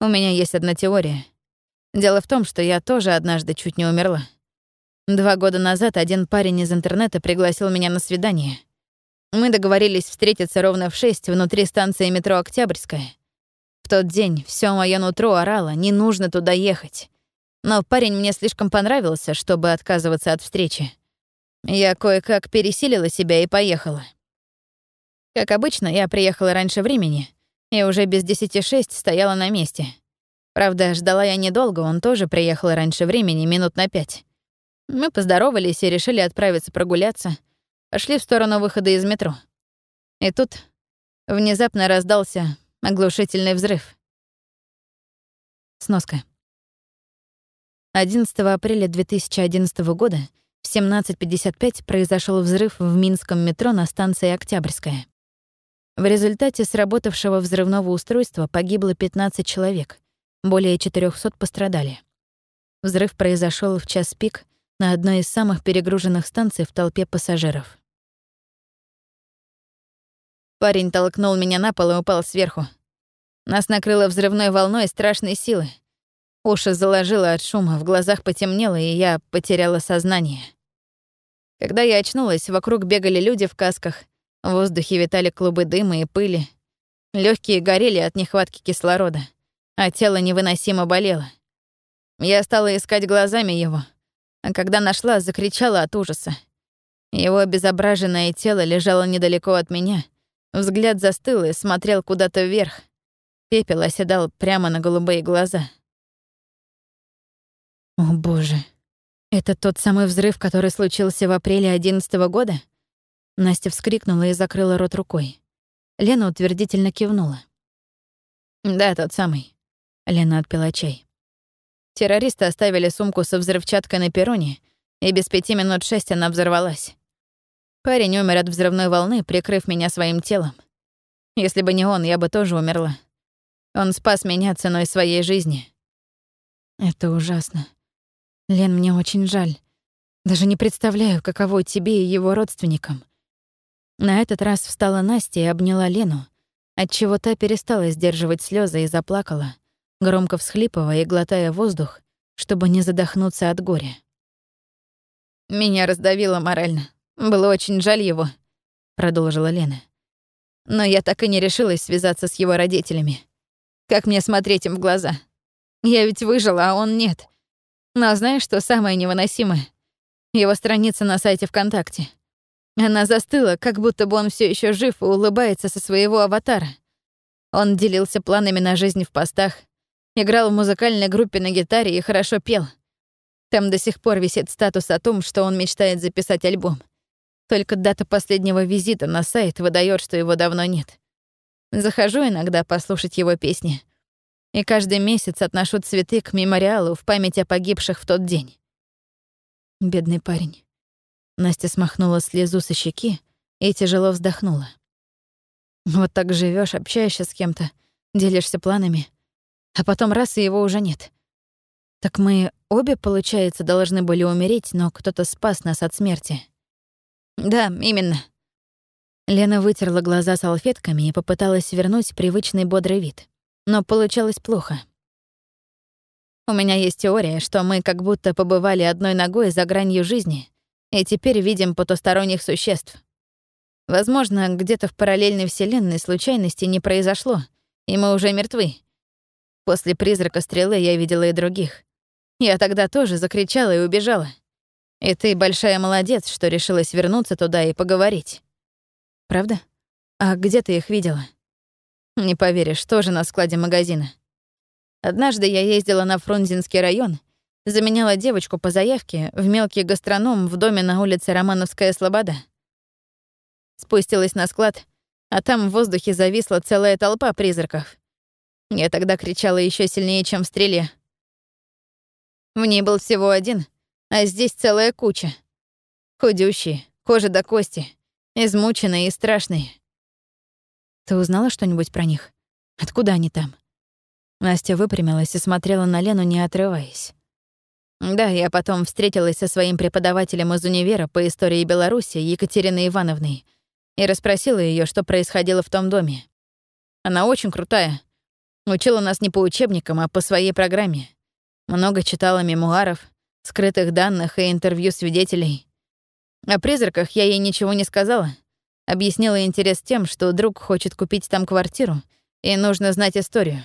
У меня есть одна теория. Дело в том, что я тоже однажды чуть не умерла. Два года назад один парень из интернета пригласил меня на свидание. Мы договорились встретиться ровно в шесть внутри станции метро «Октябрьская». В тот день все моё нутро орало, не нужно туда ехать. Но парень мне слишком понравился, чтобы отказываться от встречи. Я кое-как пересилила себя и поехала. Как обычно, я приехала раньше времени — и уже без десяти шесть стояла на месте. Правда, ждала я недолго, он тоже приехал раньше времени, минут на пять. Мы поздоровались и решили отправиться прогуляться. Пошли в сторону выхода из метро. И тут внезапно раздался оглушительный взрыв. Сноска. 11 апреля 2011 года в 17.55 произошел взрыв в Минском метро на станции Октябрьская. В результате сработавшего взрывного устройства погибло 15 человек, более 400 пострадали. Взрыв произошел в час пик на одной из самых перегруженных станций в толпе пассажиров. Парень толкнул меня на пол и упал сверху. Нас накрыло взрывной волной страшной силы. Уши заложило от шума, в глазах потемнело, и я потеряла сознание. Когда я очнулась, вокруг бегали люди в касках, в воздухе витали клубы дыма и пыли. Легкие горели от нехватки кислорода, а тело невыносимо болело. Я стала искать глазами его, а когда нашла, закричала от ужаса. Его обезображенное тело лежало недалеко от меня. Взгляд застыл и смотрел куда-то вверх. Пепел оседал прямо на голубые глаза. О, боже. Это тот самый взрыв, который случился в апреле одиннадцатого года? Настя вскрикнула и закрыла рот рукой. Лена утвердительно кивнула. «Да, тот самый». Лена отпила чай. Террористы оставили сумку со взрывчаткой на перроне, и без пяти минут шесть она взорвалась. Парень умер от взрывной волны, прикрыв меня своим телом. Если бы не он, я бы тоже умерла. Он спас меня ценой своей жизни. Это ужасно. Лен, мне очень жаль. Даже не представляю, каково тебе и его родственникам. На этот раз встала Настя и обняла Лену, отчего та перестала сдерживать слезы и заплакала, громко всхлипывая и глотая воздух, чтобы не задохнуться от горя. «Меня раздавило морально. Было очень жаль его», — продолжила Лена. «Но я так и не решилась связаться с его родителями. Как мне смотреть им в глаза? Я ведь выжила, а он нет. Но знаешь, что самое невыносимое? Его страница на сайте ВКонтакте. Она застыла, как будто бы он все еще жив и улыбается со своего аватара. Он делился планами на жизнь в постах, играл в музыкальной группе на гитаре и хорошо пел. Там до сих пор висит статус о том, что он мечтает записать альбом. Только дата последнего визита на сайт выдает, что его давно нет. Захожу иногда послушать его песни. И каждый месяц отношу цветы к мемориалу в память о погибших в тот день. Бедный парень. Настя смахнула слезу со щеки и тяжело вздохнула. Вот так живешь, общаешься с кем-то, делишься планами, а потом раз и его уже нет. Так мы обе, получается, должны были умереть, но кто-то спас нас от смерти. Да, именно. Лена вытерла глаза салфетками и попыталась вернуть привычный бодрый вид. Но получалось плохо. У меня есть теория, что мы как будто побывали одной ногой за гранью жизни и теперь видим потусторонних существ. Возможно, где-то в параллельной вселенной случайности не произошло, и мы уже мертвы. После призрака стрелы я видела и других. Я тогда тоже закричала и убежала. И ты большая молодец, что решилась вернуться туда и поговорить. Правда? А где ты их видела? Не поверишь, тоже на складе магазина. Однажды я ездила на Фрунзенский район — Заменяла девочку по заявке в мелкий гастроном в доме на улице Романовская Слобода. Спустилась на склад, а там в воздухе зависла целая толпа призраков. Я тогда кричала еще сильнее, чем в стреле. В ней был всего один, а здесь целая куча. Худющие, кожа до кости, измученные и страшные. Ты узнала что-нибудь про них? Откуда они там? Настя выпрямилась и смотрела на Лену, не отрываясь. Да, я потом встретилась со своим преподавателем из универа по истории Беларуси Екатериной Ивановной и расспросила ее, что происходило в том доме. Она очень крутая. Учила нас не по учебникам, а по своей программе. Много читала мемуаров, скрытых данных и интервью свидетелей. О призраках я ей ничего не сказала. Объяснила интерес тем, что друг хочет купить там квартиру, и нужно знать историю.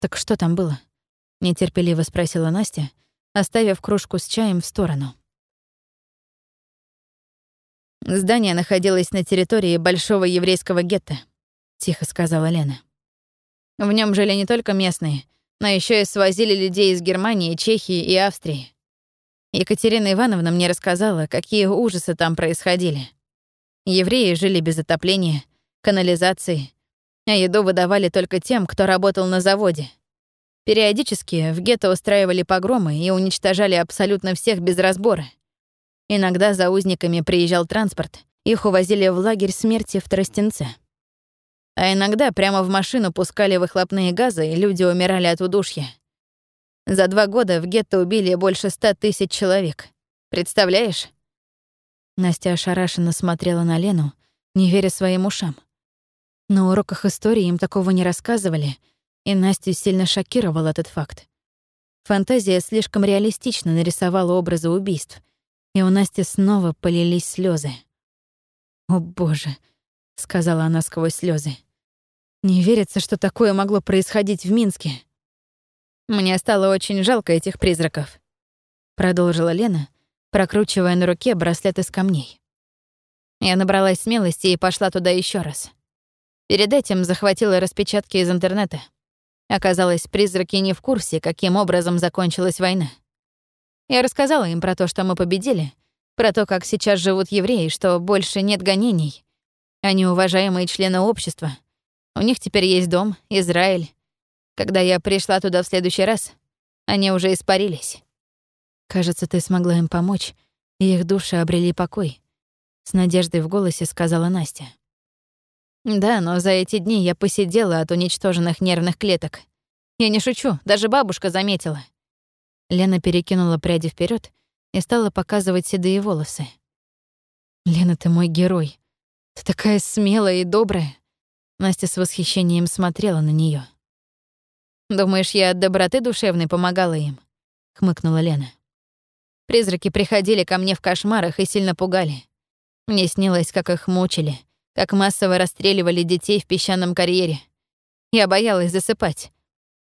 «Так что там было?» — нетерпеливо спросила Настя, оставив кружку с чаем в сторону. «Здание находилось на территории большого еврейского гетто», — тихо сказала Лена. «В нем жили не только местные, но еще и свозили людей из Германии, Чехии и Австрии. Екатерина Ивановна мне рассказала, какие ужасы там происходили. Евреи жили без отопления, канализации, а еду выдавали только тем, кто работал на заводе — Периодически в гетто устраивали погромы и уничтожали абсолютно всех без разбора. Иногда за узниками приезжал транспорт, их увозили в лагерь смерти в Тростенце. А иногда прямо в машину пускали выхлопные газы, и люди умирали от удушья. За два года в гетто убили больше ста тысяч человек. Представляешь? Настя ошарашенно смотрела на Лену, не веря своим ушам. На уроках истории им такого не рассказывали — и Настю сильно шокировал этот факт. Фантазия слишком реалистично нарисовала образы убийств, и у Насти снова полились слезы. «О, боже!» — сказала она сквозь слезы. «Не верится, что такое могло происходить в Минске». «Мне стало очень жалко этих призраков», — продолжила Лена, прокручивая на руке браслет из камней. Я набралась смелости и пошла туда еще раз. Перед этим захватила распечатки из интернета. Оказалось, призраки не в курсе, каким образом закончилась война. Я рассказала им про то, что мы победили, про то, как сейчас живут евреи, что больше нет гонений. Они уважаемые члены общества. У них теперь есть дом, Израиль. Когда я пришла туда в следующий раз, они уже испарились. Кажется, ты смогла им помочь, и их души обрели покой. С надеждой в голосе сказала Настя. Да, но за эти дни я посидела от уничтоженных нервных клеток. Я не шучу, даже бабушка заметила. Лена перекинула пряди вперед и стала показывать седые волосы. «Лена, ты мой герой. Ты такая смелая и добрая». Настя с восхищением смотрела на нее. «Думаешь, я от доброты душевной помогала им?» — хмыкнула Лена. «Призраки приходили ко мне в кошмарах и сильно пугали. Мне снилось, как их мучили, как массово расстреливали детей в песчаном карьере. Я боялась засыпать.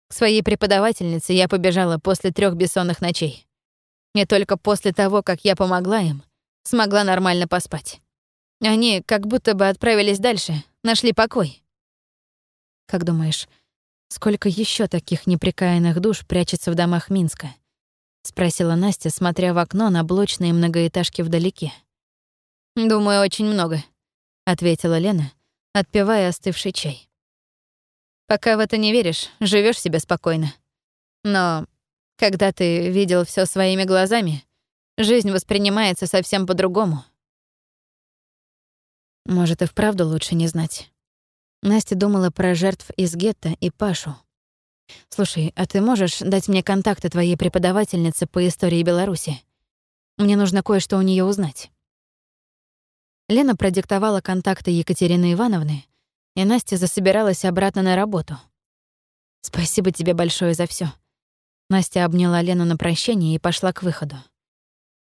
К своей преподавательнице я побежала после трех бессонных ночей. И только после того, как я помогла им, смогла нормально поспать. Они как будто бы отправились дальше, нашли покой. Как думаешь, сколько еще таких неприкаянных душ прячется в домах Минска? спросила Настя, смотря в окно на блочные многоэтажки вдалеке. Думаю, очень много, ответила Лена, отпивая остывший чай. Пока в это не веришь, живешь себе спокойно. Но когда ты видел все своими глазами, жизнь воспринимается совсем по-другому. Может, и вправду лучше не знать. Настя думала про жертв из гетто и Пашу. «Слушай, а ты можешь дать мне контакты твоей преподавательницы по истории Беларуси? Мне нужно кое-что у нее узнать». Лена продиктовала контакты Екатерины Ивановны, и Настя засобиралась обратно на работу. «Спасибо тебе большое за все. Настя обняла Лену на прощание и пошла к выходу.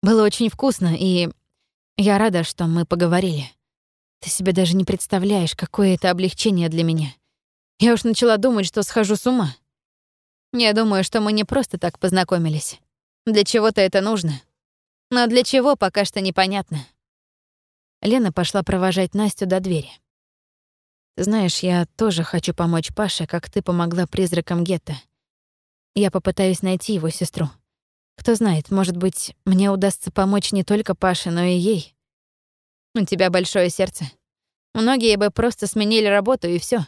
«Было очень вкусно, и я рада, что мы поговорили». Ты себе даже не представляешь, какое это облегчение для меня. Я уж начала думать, что схожу с ума. Я думаю, что мы не просто так познакомились. Для чего-то это нужно. Но для чего, пока что непонятно. Лена пошла провожать Настю до двери. «Знаешь, я тоже хочу помочь Паше, как ты помогла призракам гетто. Я попытаюсь найти его сестру. Кто знает, может быть, мне удастся помочь не только Паше, но и ей. У тебя большое сердце. Многие бы просто сменили работу и все,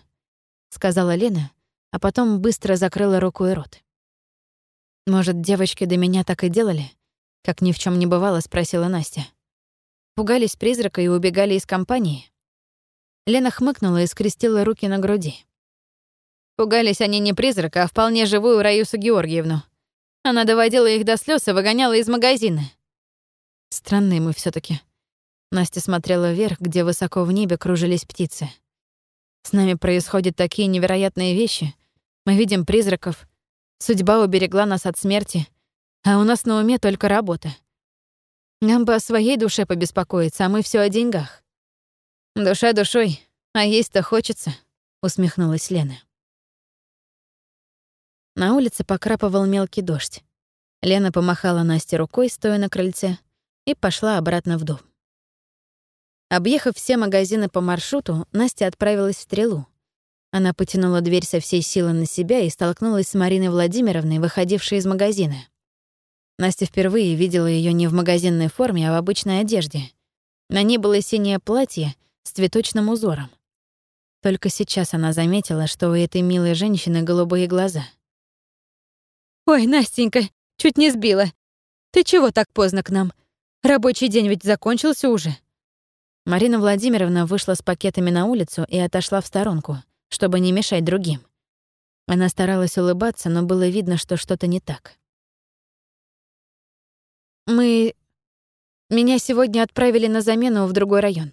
сказала Лена, а потом быстро закрыла руку и рот. Может, девочки до меня так и делали? Как ни в чем не бывало, спросила Настя. Пугались призрака и убегали из компании. Лена хмыкнула и скрестила руки на груди. Пугались они не призрака, а вполне живую Раюсу Георгиевну. Она доводила их до слез и выгоняла из магазина. Странные мы все таки Настя смотрела вверх, где высоко в небе кружились птицы. С нами происходят такие невероятные вещи. Мы видим призраков. Судьба уберегла нас от смерти, а у нас на уме только работа. Нам бы о своей душе побеспокоиться, а мы все о деньгах. Душа душой, а есть-то хочется, усмехнулась Лена. На улице покрапывал мелкий дождь. Лена помахала Насте рукой, стоя на крыльце, и пошла обратно в дом. Объехав все магазины по маршруту, Настя отправилась в «Стрелу». Она потянула дверь со всей силы на себя и столкнулась с Мариной Владимировной, выходившей из магазина. Настя впервые видела ее не в магазинной форме, а в обычной одежде. На ней было синее платье с цветочным узором. Только сейчас она заметила, что у этой милой женщины голубые глаза. «Ой, Настенька, чуть не сбила. Ты чего так поздно к нам? Рабочий день ведь закончился уже». Марина Владимировна вышла с пакетами на улицу и отошла в сторонку, чтобы не мешать другим. Она старалась улыбаться, но было видно, что что-то не так. «Мы... Меня сегодня отправили на замену в другой район.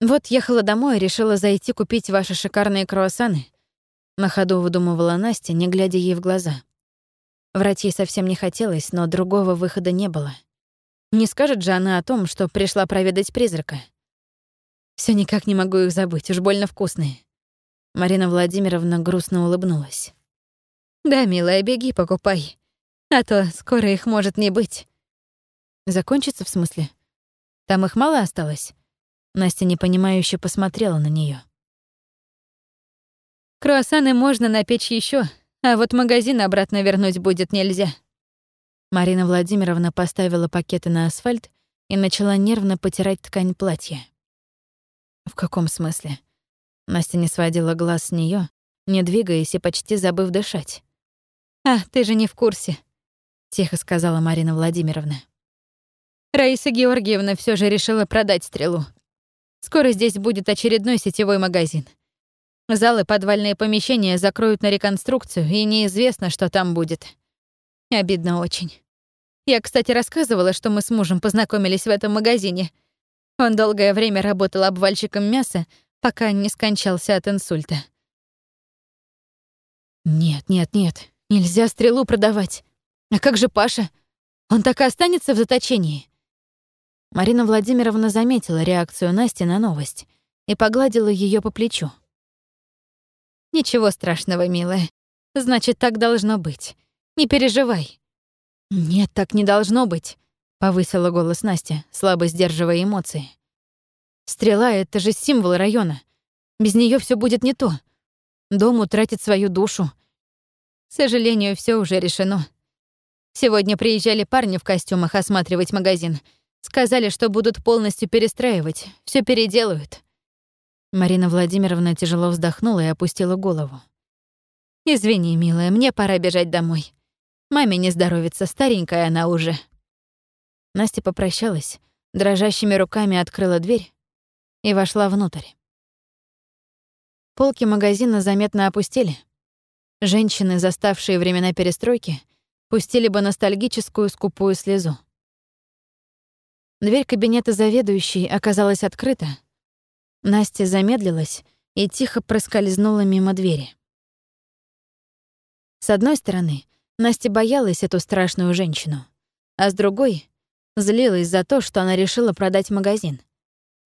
Вот ехала домой и решила зайти купить ваши шикарные круассаны». На ходу выдумывала Настя, не глядя ей в глаза. Врать ей совсем не хотелось, но другого выхода не было. Не скажет же она о том, что пришла проведать призрака. Все никак не могу их забыть, уж больно вкусные. Марина Владимировна грустно улыбнулась. «Да, милая, беги, покупай. А то скоро их может не быть». «Закончится в смысле? Там их мало осталось?» Настя непонимающе посмотрела на нее. «Круассаны можно напечь еще, а вот магазин обратно вернуть будет нельзя». Марина Владимировна поставила пакеты на асфальт и начала нервно потирать ткань платья. В каком смысле? Настя не сводила глаз с нее, не двигаясь и почти забыв дышать. «А, ты же не в курсе», — тихо сказала Марина Владимировна. Раиса Георгиевна все же решила продать стрелу. Скоро здесь будет очередной сетевой магазин. Залы подвальные помещения закроют на реконструкцию, и неизвестно, что там будет. Обидно очень. Я, кстати, рассказывала, что мы с мужем познакомились в этом магазине. Он долгое время работал обвальщиком мяса, пока не скончался от инсульта. Нет, нет, нет, нельзя стрелу продавать. А как же Паша? Он так и останется в заточении? Марина Владимировна заметила реакцию Насти на новость и погладила ее по плечу. «Ничего страшного, милая. Значит, так должно быть. Не переживай». «Нет, так не должно быть», — повысила голос Настя, слабо сдерживая эмоции. «Стрела — это же символ района. Без нее все будет не то. Дом утратит свою душу. К сожалению, все уже решено. Сегодня приезжали парни в костюмах осматривать магазин. Сказали, что будут полностью перестраивать, все переделают. Марина Владимировна тяжело вздохнула и опустила голову. «Извини, милая, мне пора бежать домой. Маме не здоровится, старенькая она уже». Настя попрощалась, дрожащими руками открыла дверь и вошла внутрь. Полки магазина заметно опустели. Женщины, заставшие времена перестройки, пустили бы ностальгическую скупую слезу. Дверь кабинета заведующей оказалась открыта. Настя замедлилась и тихо проскользнула мимо двери. С одной стороны, Настя боялась эту страшную женщину, а с другой — злилась за то, что она решила продать магазин.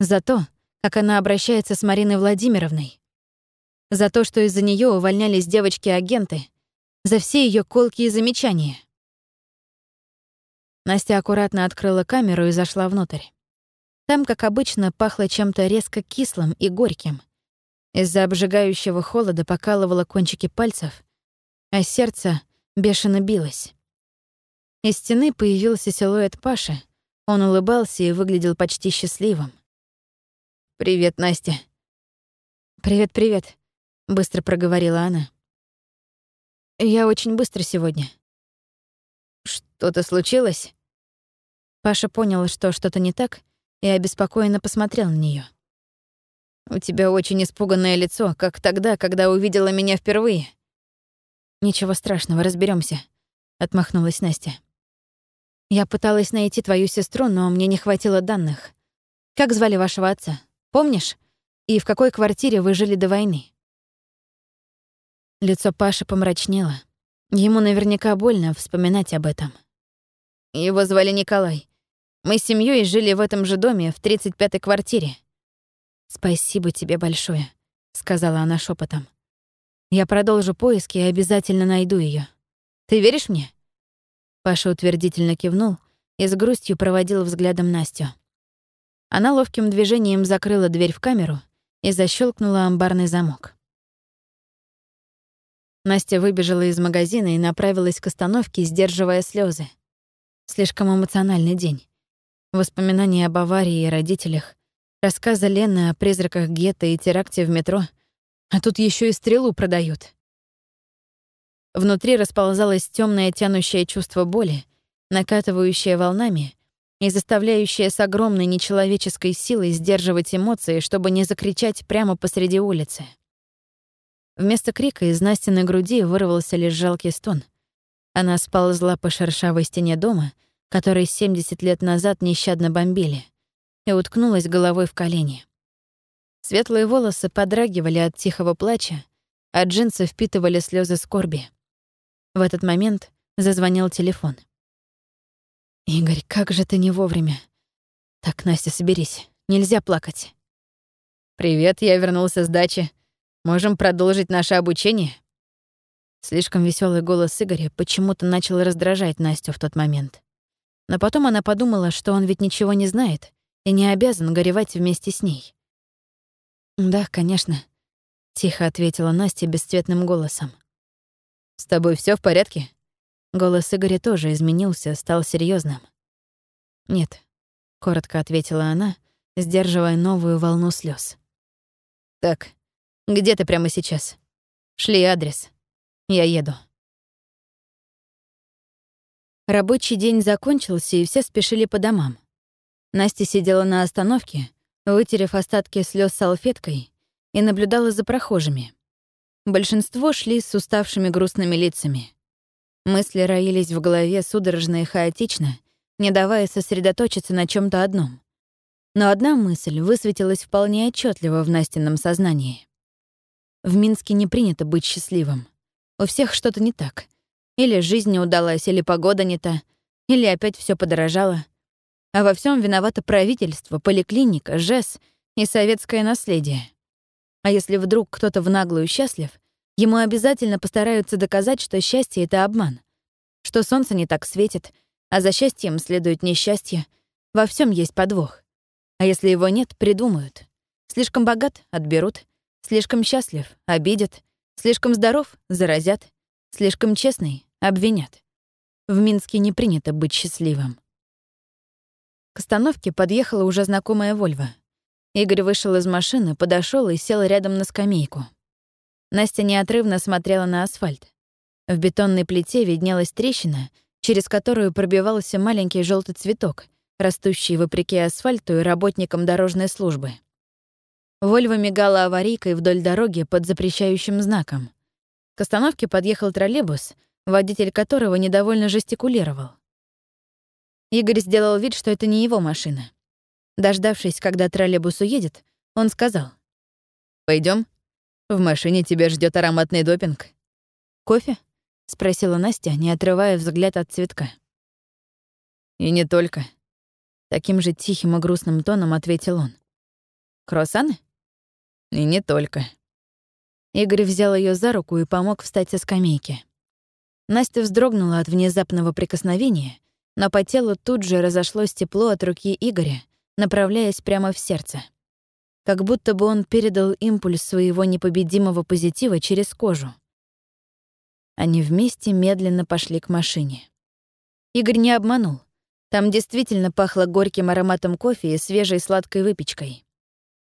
За то, как она обращается с Мариной Владимировной. За то, что из-за нее увольнялись девочки-агенты. За все ее колки и замечания. Настя аккуратно открыла камеру и зашла внутрь. Там, как обычно, пахло чем-то резко кислым и горьким. Из-за обжигающего холода покалывало кончики пальцев, а сердце бешено билось. Из стены появился силуэт Паши. Он улыбался и выглядел почти счастливым. «Привет, Настя». «Привет, привет», — быстро проговорила она. «Я очень быстро сегодня». «Что-то случилось?» Паша понял, что что-то не так, и обеспокоенно посмотрел на нее. «У тебя очень испуганное лицо, как тогда, когда увидела меня впервые. «Ничего страшного, разберемся, отмахнулась Настя. «Я пыталась найти твою сестру, но мне не хватило данных. Как звали вашего отца? Помнишь? И в какой квартире вы жили до войны?» Лицо Паши помрачнело. Ему наверняка больно вспоминать об этом. Его звали Николай. Мы с семьей жили в этом же доме, в 35-й квартире. «Спасибо тебе большое», — сказала она шепотом. Я продолжу поиски и обязательно найду ее. Ты веришь мне?» Паша утвердительно кивнул и с грустью проводил взглядом Настю. Она ловким движением закрыла дверь в камеру и защелкнула амбарный замок. Настя выбежала из магазина и направилась к остановке, сдерживая слезы. Слишком эмоциональный день. Воспоминания об аварии и родителях, рассказы Лены о призраках гетто и теракте в метро — а тут еще и стрелу продают. Внутри расползалось темное тянущее чувство боли, накатывающее волнами и заставляющее с огромной нечеловеческой силой сдерживать эмоции, чтобы не закричать прямо посреди улицы. Вместо крика из Настиной груди вырвался лишь жалкий стон. Она сползла по шершавой стене дома, который 70 лет назад нещадно бомбили, и уткнулась головой в колени. Светлые волосы подрагивали от тихого плача, а джинсы впитывали слезы скорби. В этот момент зазвонил телефон. «Игорь, как же ты не вовремя. Так, Настя, соберись. Нельзя плакать». «Привет, я вернулся с дачи. Можем продолжить наше обучение?» Слишком веселый голос Игоря почему-то начал раздражать Настю в тот момент. Но потом она подумала, что он ведь ничего не знает и не обязан горевать вместе с ней. «Да, конечно», — тихо ответила Настя бесцветным голосом. «С тобой все в порядке?» Голос Игоря тоже изменился, стал серьезным. «Нет», — коротко ответила она, сдерживая новую волну слез. «Так, где ты прямо сейчас? Шли адрес. Я еду». Рабочий день закончился, и все спешили по домам. Настя сидела на остановке, вытерев остатки слез салфеткой, и наблюдала за прохожими. Большинство шли с уставшими грустными лицами. Мысли роились в голове судорожно и хаотично, не давая сосредоточиться на чем то одном. Но одна мысль высветилась вполне отчетливо в Настином сознании. В Минске не принято быть счастливым. У всех что-то не так. Или жизнь не удалась, или погода не та, или опять все подорожало. А во всем виновато правительство, поликлиника, ЖЭС и советское наследие. А если вдруг кто-то в наглую счастлив, ему обязательно постараются доказать, что счастье — это обман, что солнце не так светит, а за счастьем следует несчастье. Во всем есть подвох. А если его нет, придумают. Слишком богат — отберут. Слишком счастлив — обидят. Слишком здоров — заразят. Слишком честный — обвинят. В Минске не принято быть счастливым. К остановке подъехала уже знакомая Вольва. Игорь вышел из машины, подошел и сел рядом на скамейку. Настя неотрывно смотрела на асфальт. В бетонной плите виднелась трещина, через которую пробивался маленький желтый цветок, растущий вопреки асфальту и работникам дорожной службы. Вольва мигала аварийкой вдоль дороги под запрещающим знаком. К остановке подъехал троллейбус, водитель которого недовольно жестикулировал. Игорь сделал вид, что это не его машина. Дождавшись, когда троллейбус уедет, он сказал. Пойдем. В машине тебя ждет ароматный допинг. Кофе? спросила Настя, не отрывая взгляд от цветка. И не только. Таким же тихим и грустным тоном ответил он. Круассаны? И не только. Игорь взял ее за руку и помог встать со скамейки. Настя вздрогнула от внезапного прикосновения, но по телу тут же разошлось тепло от руки Игоря, направляясь прямо в сердце. Как будто бы он передал импульс своего непобедимого позитива через кожу. Они вместе медленно пошли к машине. Игорь не обманул. Там действительно пахло горьким ароматом кофе и свежей сладкой выпечкой.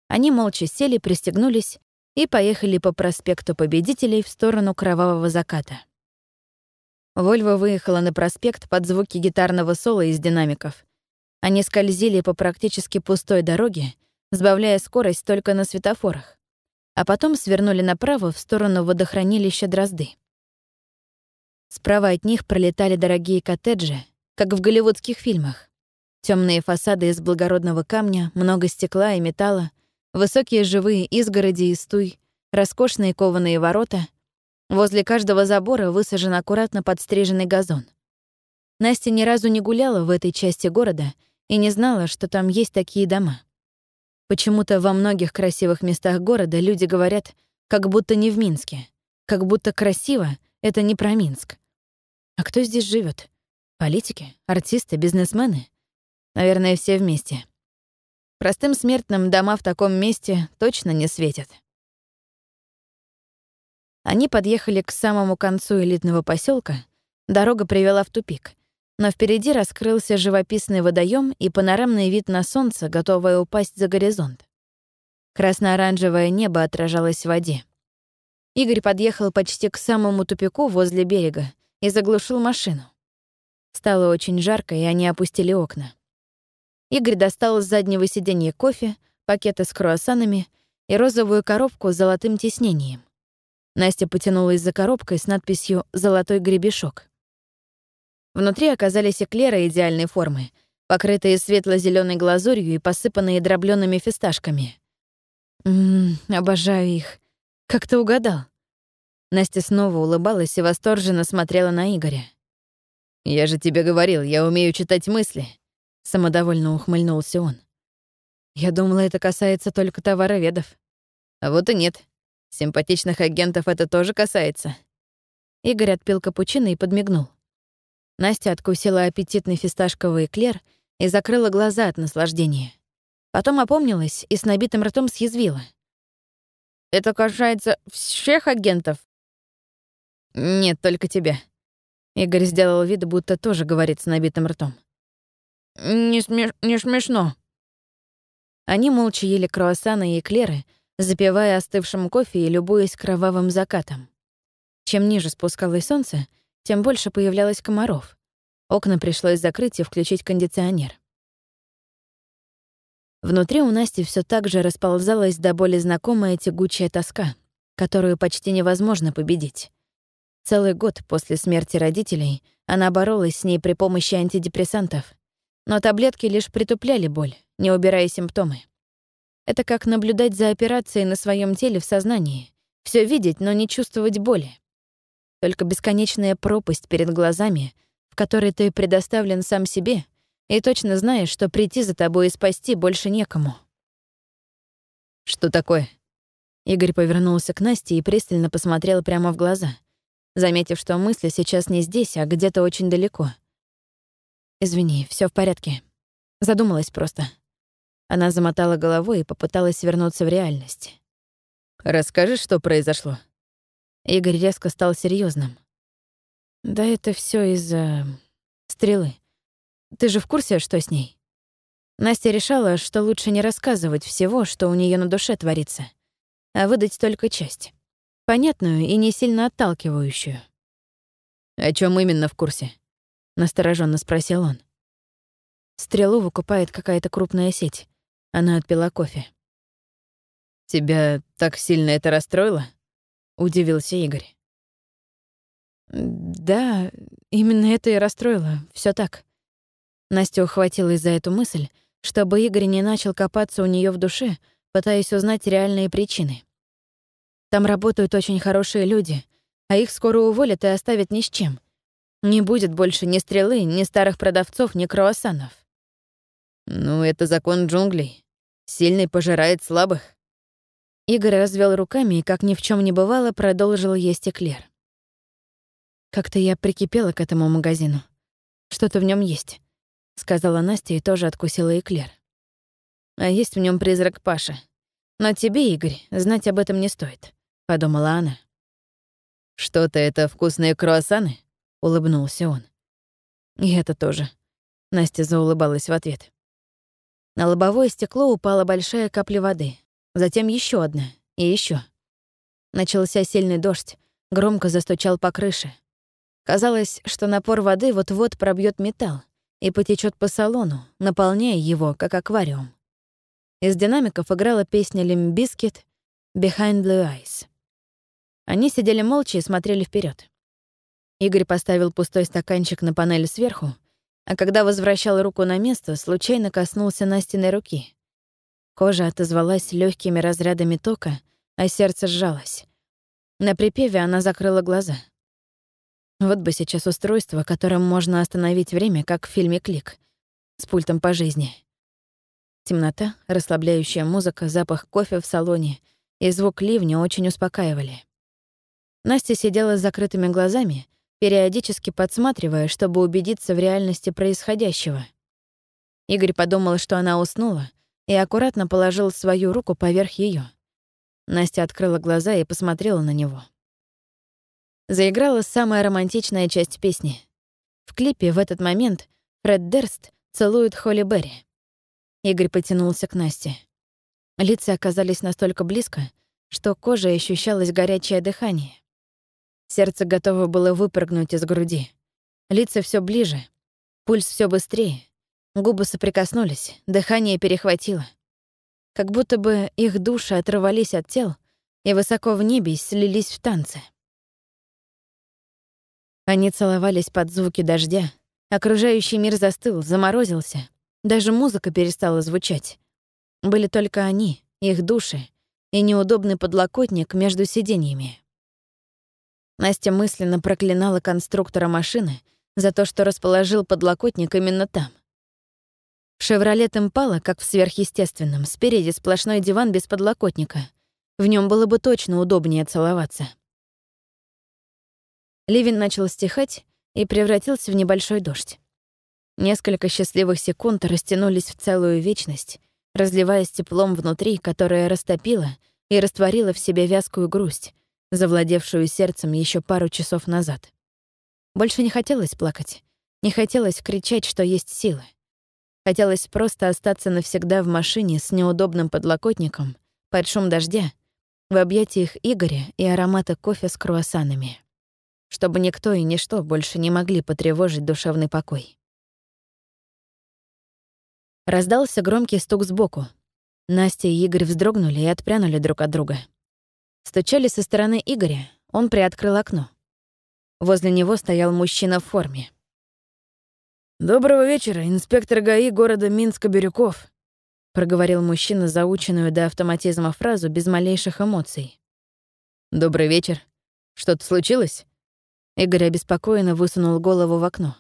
Они молча сели, пристегнулись и поехали по проспекту Победителей в сторону Кровавого заката. Вольво выехала на проспект под звуки гитарного соло из динамиков, они скользили по практически пустой дороге, сбавляя скорость только на светофорах, а потом свернули направо в сторону водохранилища Дрозды. Справа от них пролетали дорогие коттеджи, как в голливудских фильмах. Темные фасады из благородного камня, много стекла и металла, высокие живые изгороди и стуй, роскошные кованые ворота. Возле каждого забора высажен аккуратно подстриженный газон. Настя ни разу не гуляла в этой части города — и не знала, что там есть такие дома. Почему-то во многих красивых местах города люди говорят, как будто не в Минске, как будто красиво — это не про Минск. А кто здесь живет? Политики, артисты, бизнесмены? Наверное, все вместе. Простым смертным дома в таком месте точно не светят. Они подъехали к самому концу элитного поселка. Дорога привела в тупик но впереди раскрылся живописный водоем и панорамный вид на солнце, готовое упасть за горизонт. Красно-оранжевое небо отражалось в воде. Игорь подъехал почти к самому тупику возле берега и заглушил машину. Стало очень жарко, и они опустили окна. Игорь достал из заднего сиденья кофе, пакеты с круассанами и розовую коробку с золотым тиснением. Настя потянулась за коробкой с надписью «Золотой гребешок». Внутри оказались эклеры идеальной формы, покрытые светло зеленой глазурью и посыпанные дробленными фисташками. Ммм, обожаю их. Как ты угадал? Настя снова улыбалась и восторженно смотрела на Игоря. «Я же тебе говорил, я умею читать мысли», — самодовольно ухмыльнулся он. «Я думала, это касается только товароведов». «А вот и нет. Симпатичных агентов это тоже касается». Игорь отпил капучино и подмигнул. Настя откусила аппетитный фисташковый эклер и закрыла глаза от наслаждения. Потом опомнилась и с набитым ртом съязвила. «Это касается всех агентов?» «Нет, только тебя». Игорь сделал вид, будто тоже говорит с набитым ртом. «Не, смеш... не смешно». Они молча ели круассаны и эклеры, запивая остывшим кофе и любуясь кровавым закатом. Чем ниже спускалось солнце, тем больше появлялось комаров. Окна пришлось закрыть и включить кондиционер. Внутри у Насти все так же расползалась до боли знакомая тягучая тоска, которую почти невозможно победить. Целый год после смерти родителей она боролась с ней при помощи антидепрессантов, но таблетки лишь притупляли боль, не убирая симптомы. Это как наблюдать за операцией на своем теле в сознании, все видеть, но не чувствовать боли. Только бесконечная пропасть перед глазами, в которой ты предоставлен сам себе, и точно знаешь, что прийти за тобой и спасти больше некому. «Что такое?» Игорь повернулся к Насте и пристально посмотрел прямо в глаза, заметив, что мысли сейчас не здесь, а где-то очень далеко. «Извини, все в порядке. Задумалась просто». Она замотала головой и попыталась вернуться в реальность. «Расскажи, что произошло?» Игорь резко стал серьезным. «Да это все из-за... стрелы. Ты же в курсе, что с ней?» Настя решала, что лучше не рассказывать всего, что у нее на душе творится а выдать только часть. Понятную и не сильно отталкивающую. «О чем именно в курсе?» — настороженно спросил он. Стрелу выкупает какая-то крупная сеть. Она отпила кофе. «Тебя так сильно это расстроило?» — удивился Игорь. «Да, именно это и расстроило. Все так». Настя ухватилась за эту мысль, чтобы Игорь не начал копаться у нее в душе, пытаясь узнать реальные причины. Там работают очень хорошие люди, а их скоро уволят и оставят ни с чем. Не будет больше ни стрелы, ни старых продавцов, ни круассанов. Ну, это закон джунглей. Сильный пожирает слабых. Игорь развел руками и, как ни в чем не бывало, продолжил есть эклер. Как-то я прикипела к этому магазину. Что-то в нем есть, сказала Настя и тоже откусила эклер. А есть в нем призрак Паши. Но тебе, Игорь, знать об этом не стоит, подумала она. Что-то это вкусные круассаны? Улыбнулся он. И это тоже. Настя заулыбалась в ответ. На лобовое стекло упала большая капля воды, затем еще одна и еще. Начался сильный дождь, громко застучал по крыше. Казалось, что напор воды вот-вот пробьет металл и потечет по салону, наполняя его, как аквариум. Из динамиков играла песня «Limp Bizkit» «Behind Blue Eyes». Они сидели молча и смотрели вперед. Игорь поставил пустой стаканчик на панель сверху, а когда возвращал руку на место, случайно коснулся Настиной руки. Кожа отозвалась легкими разрядами тока, а сердце сжалось. На припеве она закрыла глаза. Вот бы сейчас устройство, которым можно остановить время, как в фильме «Клик», с пультом по жизни. Темнота, расслабляющая музыка, запах кофе в салоне и звук ливня очень успокаивали. Настя сидела с закрытыми глазами, периодически подсматривая, чтобы убедиться в реальности происходящего. Игорь подумал, что она уснула, и аккуратно положил свою руку поверх ее. Настя открыла глаза и посмотрела на него. Заиграла самая романтичная часть песни. В клипе в этот момент Фред Дерст целует Холли Берри. Игорь потянулся к Насте. Лица оказались настолько близко, что кожа ощущалось горячее дыхание. Сердце готово было выпрыгнуть из груди. Лица все ближе, пульс все быстрее. Губы соприкоснулись, дыхание перехватило. Как будто бы их души оторвались от тел и высоко в небе слились в танце. Они целовались под звуки дождя. Окружающий мир застыл, заморозился, даже музыка перестала звучать. Были только они, их души и неудобный подлокотник между сиденьями. Настя мысленно проклинала конструктора машины за то, что расположил подлокотник именно там. В «Шевроле Темпала», как в сверхъестественном, спереди сплошной диван без подлокотника. В нем было бы точно удобнее целоваться. Ливень начал стихать и превратился в небольшой дождь. Несколько счастливых секунд растянулись в целую вечность, разливаясь теплом внутри, которое растопило и растворило в себе вязкую грусть, завладевшую сердцем еще пару часов назад. Больше не хотелось плакать, не хотелось кричать, что есть силы. Хотелось просто остаться навсегда в машине с неудобным подлокотником, под шум дождя, в объятиях Игоря и аромата кофе с круассанами. Чтобы никто и ничто больше не могли потревожить душевный покой. Раздался громкий стук сбоку. Настя и Игорь вздрогнули и отпрянули друг от друга. Стучали со стороны Игоря, он приоткрыл окно. Возле него стоял мужчина в форме. «Доброго вечера, инспектор ГАИ города Минска-Бирюков», проговорил мужчина заученную до автоматизма фразу без малейших эмоций. «Добрый вечер. Что-то случилось?» Игорь обеспокоенно высунул голову в окно.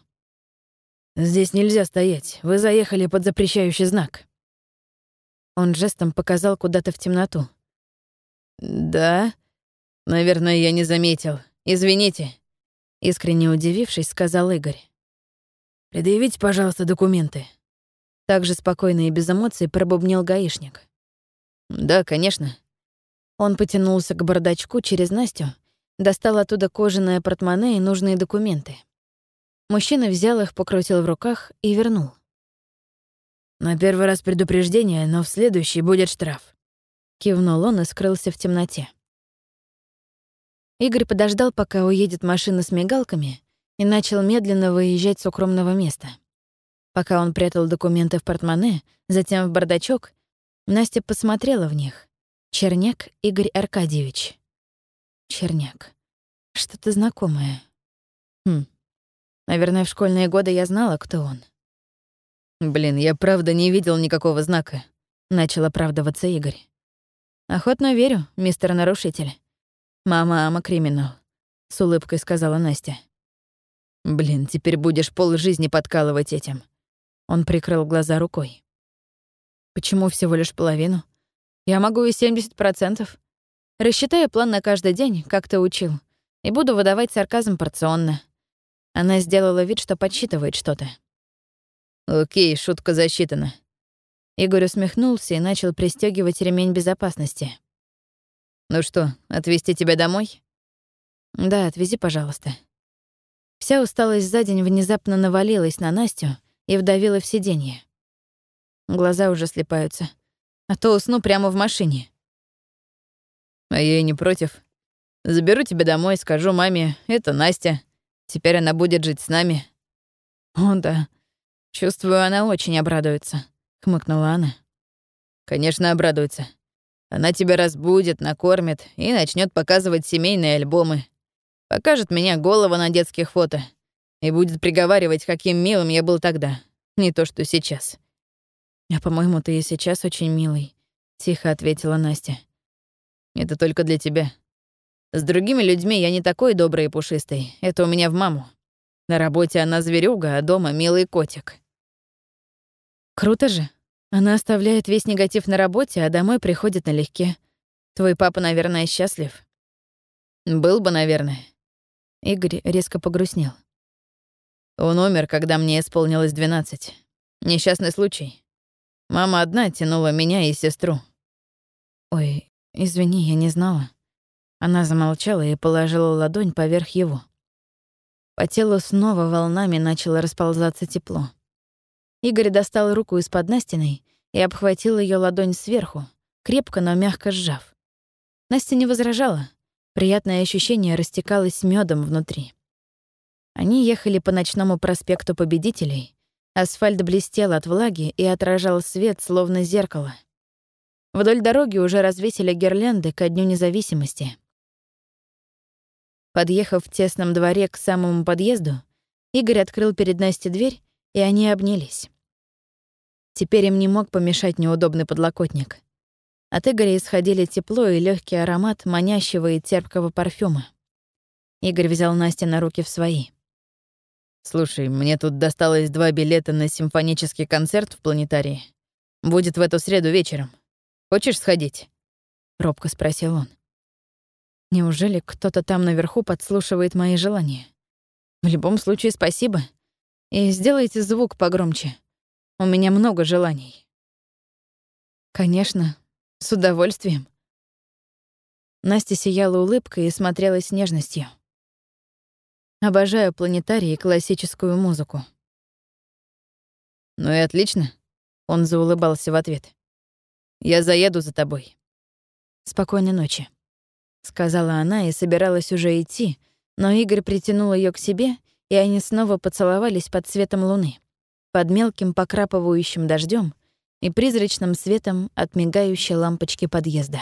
«Здесь нельзя стоять. Вы заехали под запрещающий знак». Он жестом показал куда-то в темноту. «Да? Наверное, я не заметил. Извините», — искренне удивившись, сказал Игорь. «Предъявите, пожалуйста, документы». Также спокойно и без эмоций пробубнил гаишник. «Да, конечно». Он потянулся к бардачку через Настю, достал оттуда кожаное портмоне и нужные документы. Мужчина взял их, покрутил в руках и вернул. «На первый раз предупреждение, но в следующий будет штраф», — кивнул он и скрылся в темноте. Игорь подождал, пока уедет машина с мигалками, и начал медленно выезжать с укромного места. Пока он прятал документы в портмоне, затем в бардачок, Настя посмотрела в них. Черняк Игорь Аркадьевич. Черняк. Что-то знакомое. Хм. Наверное, в школьные годы я знала, кто он. «Блин, я правда не видел никакого знака», — начал оправдываться Игорь. «Охотно верю, мистер нарушитель. Мама, ама криминал», — с улыбкой сказала Настя. «Блин, теперь будешь полжизни подкалывать этим. Он прикрыл глаза рукой. «Почему всего лишь половину? Я могу и 70%. Рассчитаю план на каждый день, как ты учил, и буду выдавать сарказм порционно». Она сделала вид, что подсчитывает что-то. «Окей, шутка засчитана». Игорь усмехнулся и начал пристегивать ремень безопасности. «Ну что, отвезти тебя домой?» «Да, отвези, пожалуйста». Вся усталость за день внезапно навалилась на Настю, и вдавила в сиденье. Глаза уже слепаются. А то усну прямо в машине. А я и не против. Заберу тебя домой, скажу маме, это Настя. Теперь она будет жить с нами. О, да. Чувствую, она очень обрадуется, хмыкнула она. Конечно, обрадуется. Она тебя разбудит, накормит и начнет показывать семейные альбомы. Покажет меня голова на детских фото и будет приговаривать, каким милым я был тогда, не то что сейчас. «А, по-моему, ты и сейчас очень милый», — тихо ответила Настя. «Это только для тебя. С другими людьми я не такой добрый и пушистый. Это у меня в маму. На работе она зверюга, а дома милый котик». «Круто же. Она оставляет весь негатив на работе, а домой приходит налегке. Твой папа, наверное, счастлив». «Был бы, наверное». Игорь резко погрустнел. Он умер, когда мне исполнилось 12. Несчастный случай. Мама одна тянула меня и сестру. Ой, извини, я не знала. Она замолчала и положила ладонь поверх его. По телу снова волнами начало расползаться тепло. Игорь достал руку из-под Настиной и обхватил ее ладонь сверху, крепко, но мягко сжав. Настя не возражала. Приятное ощущение растекалось медом внутри. Они ехали по ночному проспекту Победителей. Асфальт блестел от влаги и отражал свет, словно зеркало. Вдоль дороги уже развесили гирлянды ко Дню независимости. Подъехав в тесном дворе к самому подъезду, Игорь открыл перед Настей дверь, и они обнялись. Теперь им не мог помешать неудобный подлокотник. От Игоря исходили тепло и легкий аромат манящего и терпкого парфюма. Игорь взял Настю на руки в свои. «Слушай, мне тут досталось два билета на симфонический концерт в планетарии. Будет в эту среду вечером. Хочешь сходить?» — робко спросил он. «Неужели кто-то там наверху подслушивает мои желания? В любом случае, спасибо. И сделайте звук погромче. У меня много желаний». «Конечно, с удовольствием». Настя сияла улыбкой и смотрела с нежностью. Обожаю планетарий и классическую музыку. «Ну и отлично», — он заулыбался в ответ. «Я заеду за тобой». «Спокойной ночи», — сказала она и собиралась уже идти, но Игорь притянул ее к себе, и они снова поцеловались под светом луны, под мелким покрапывающим дождем и призрачным светом от мигающей лампочки подъезда.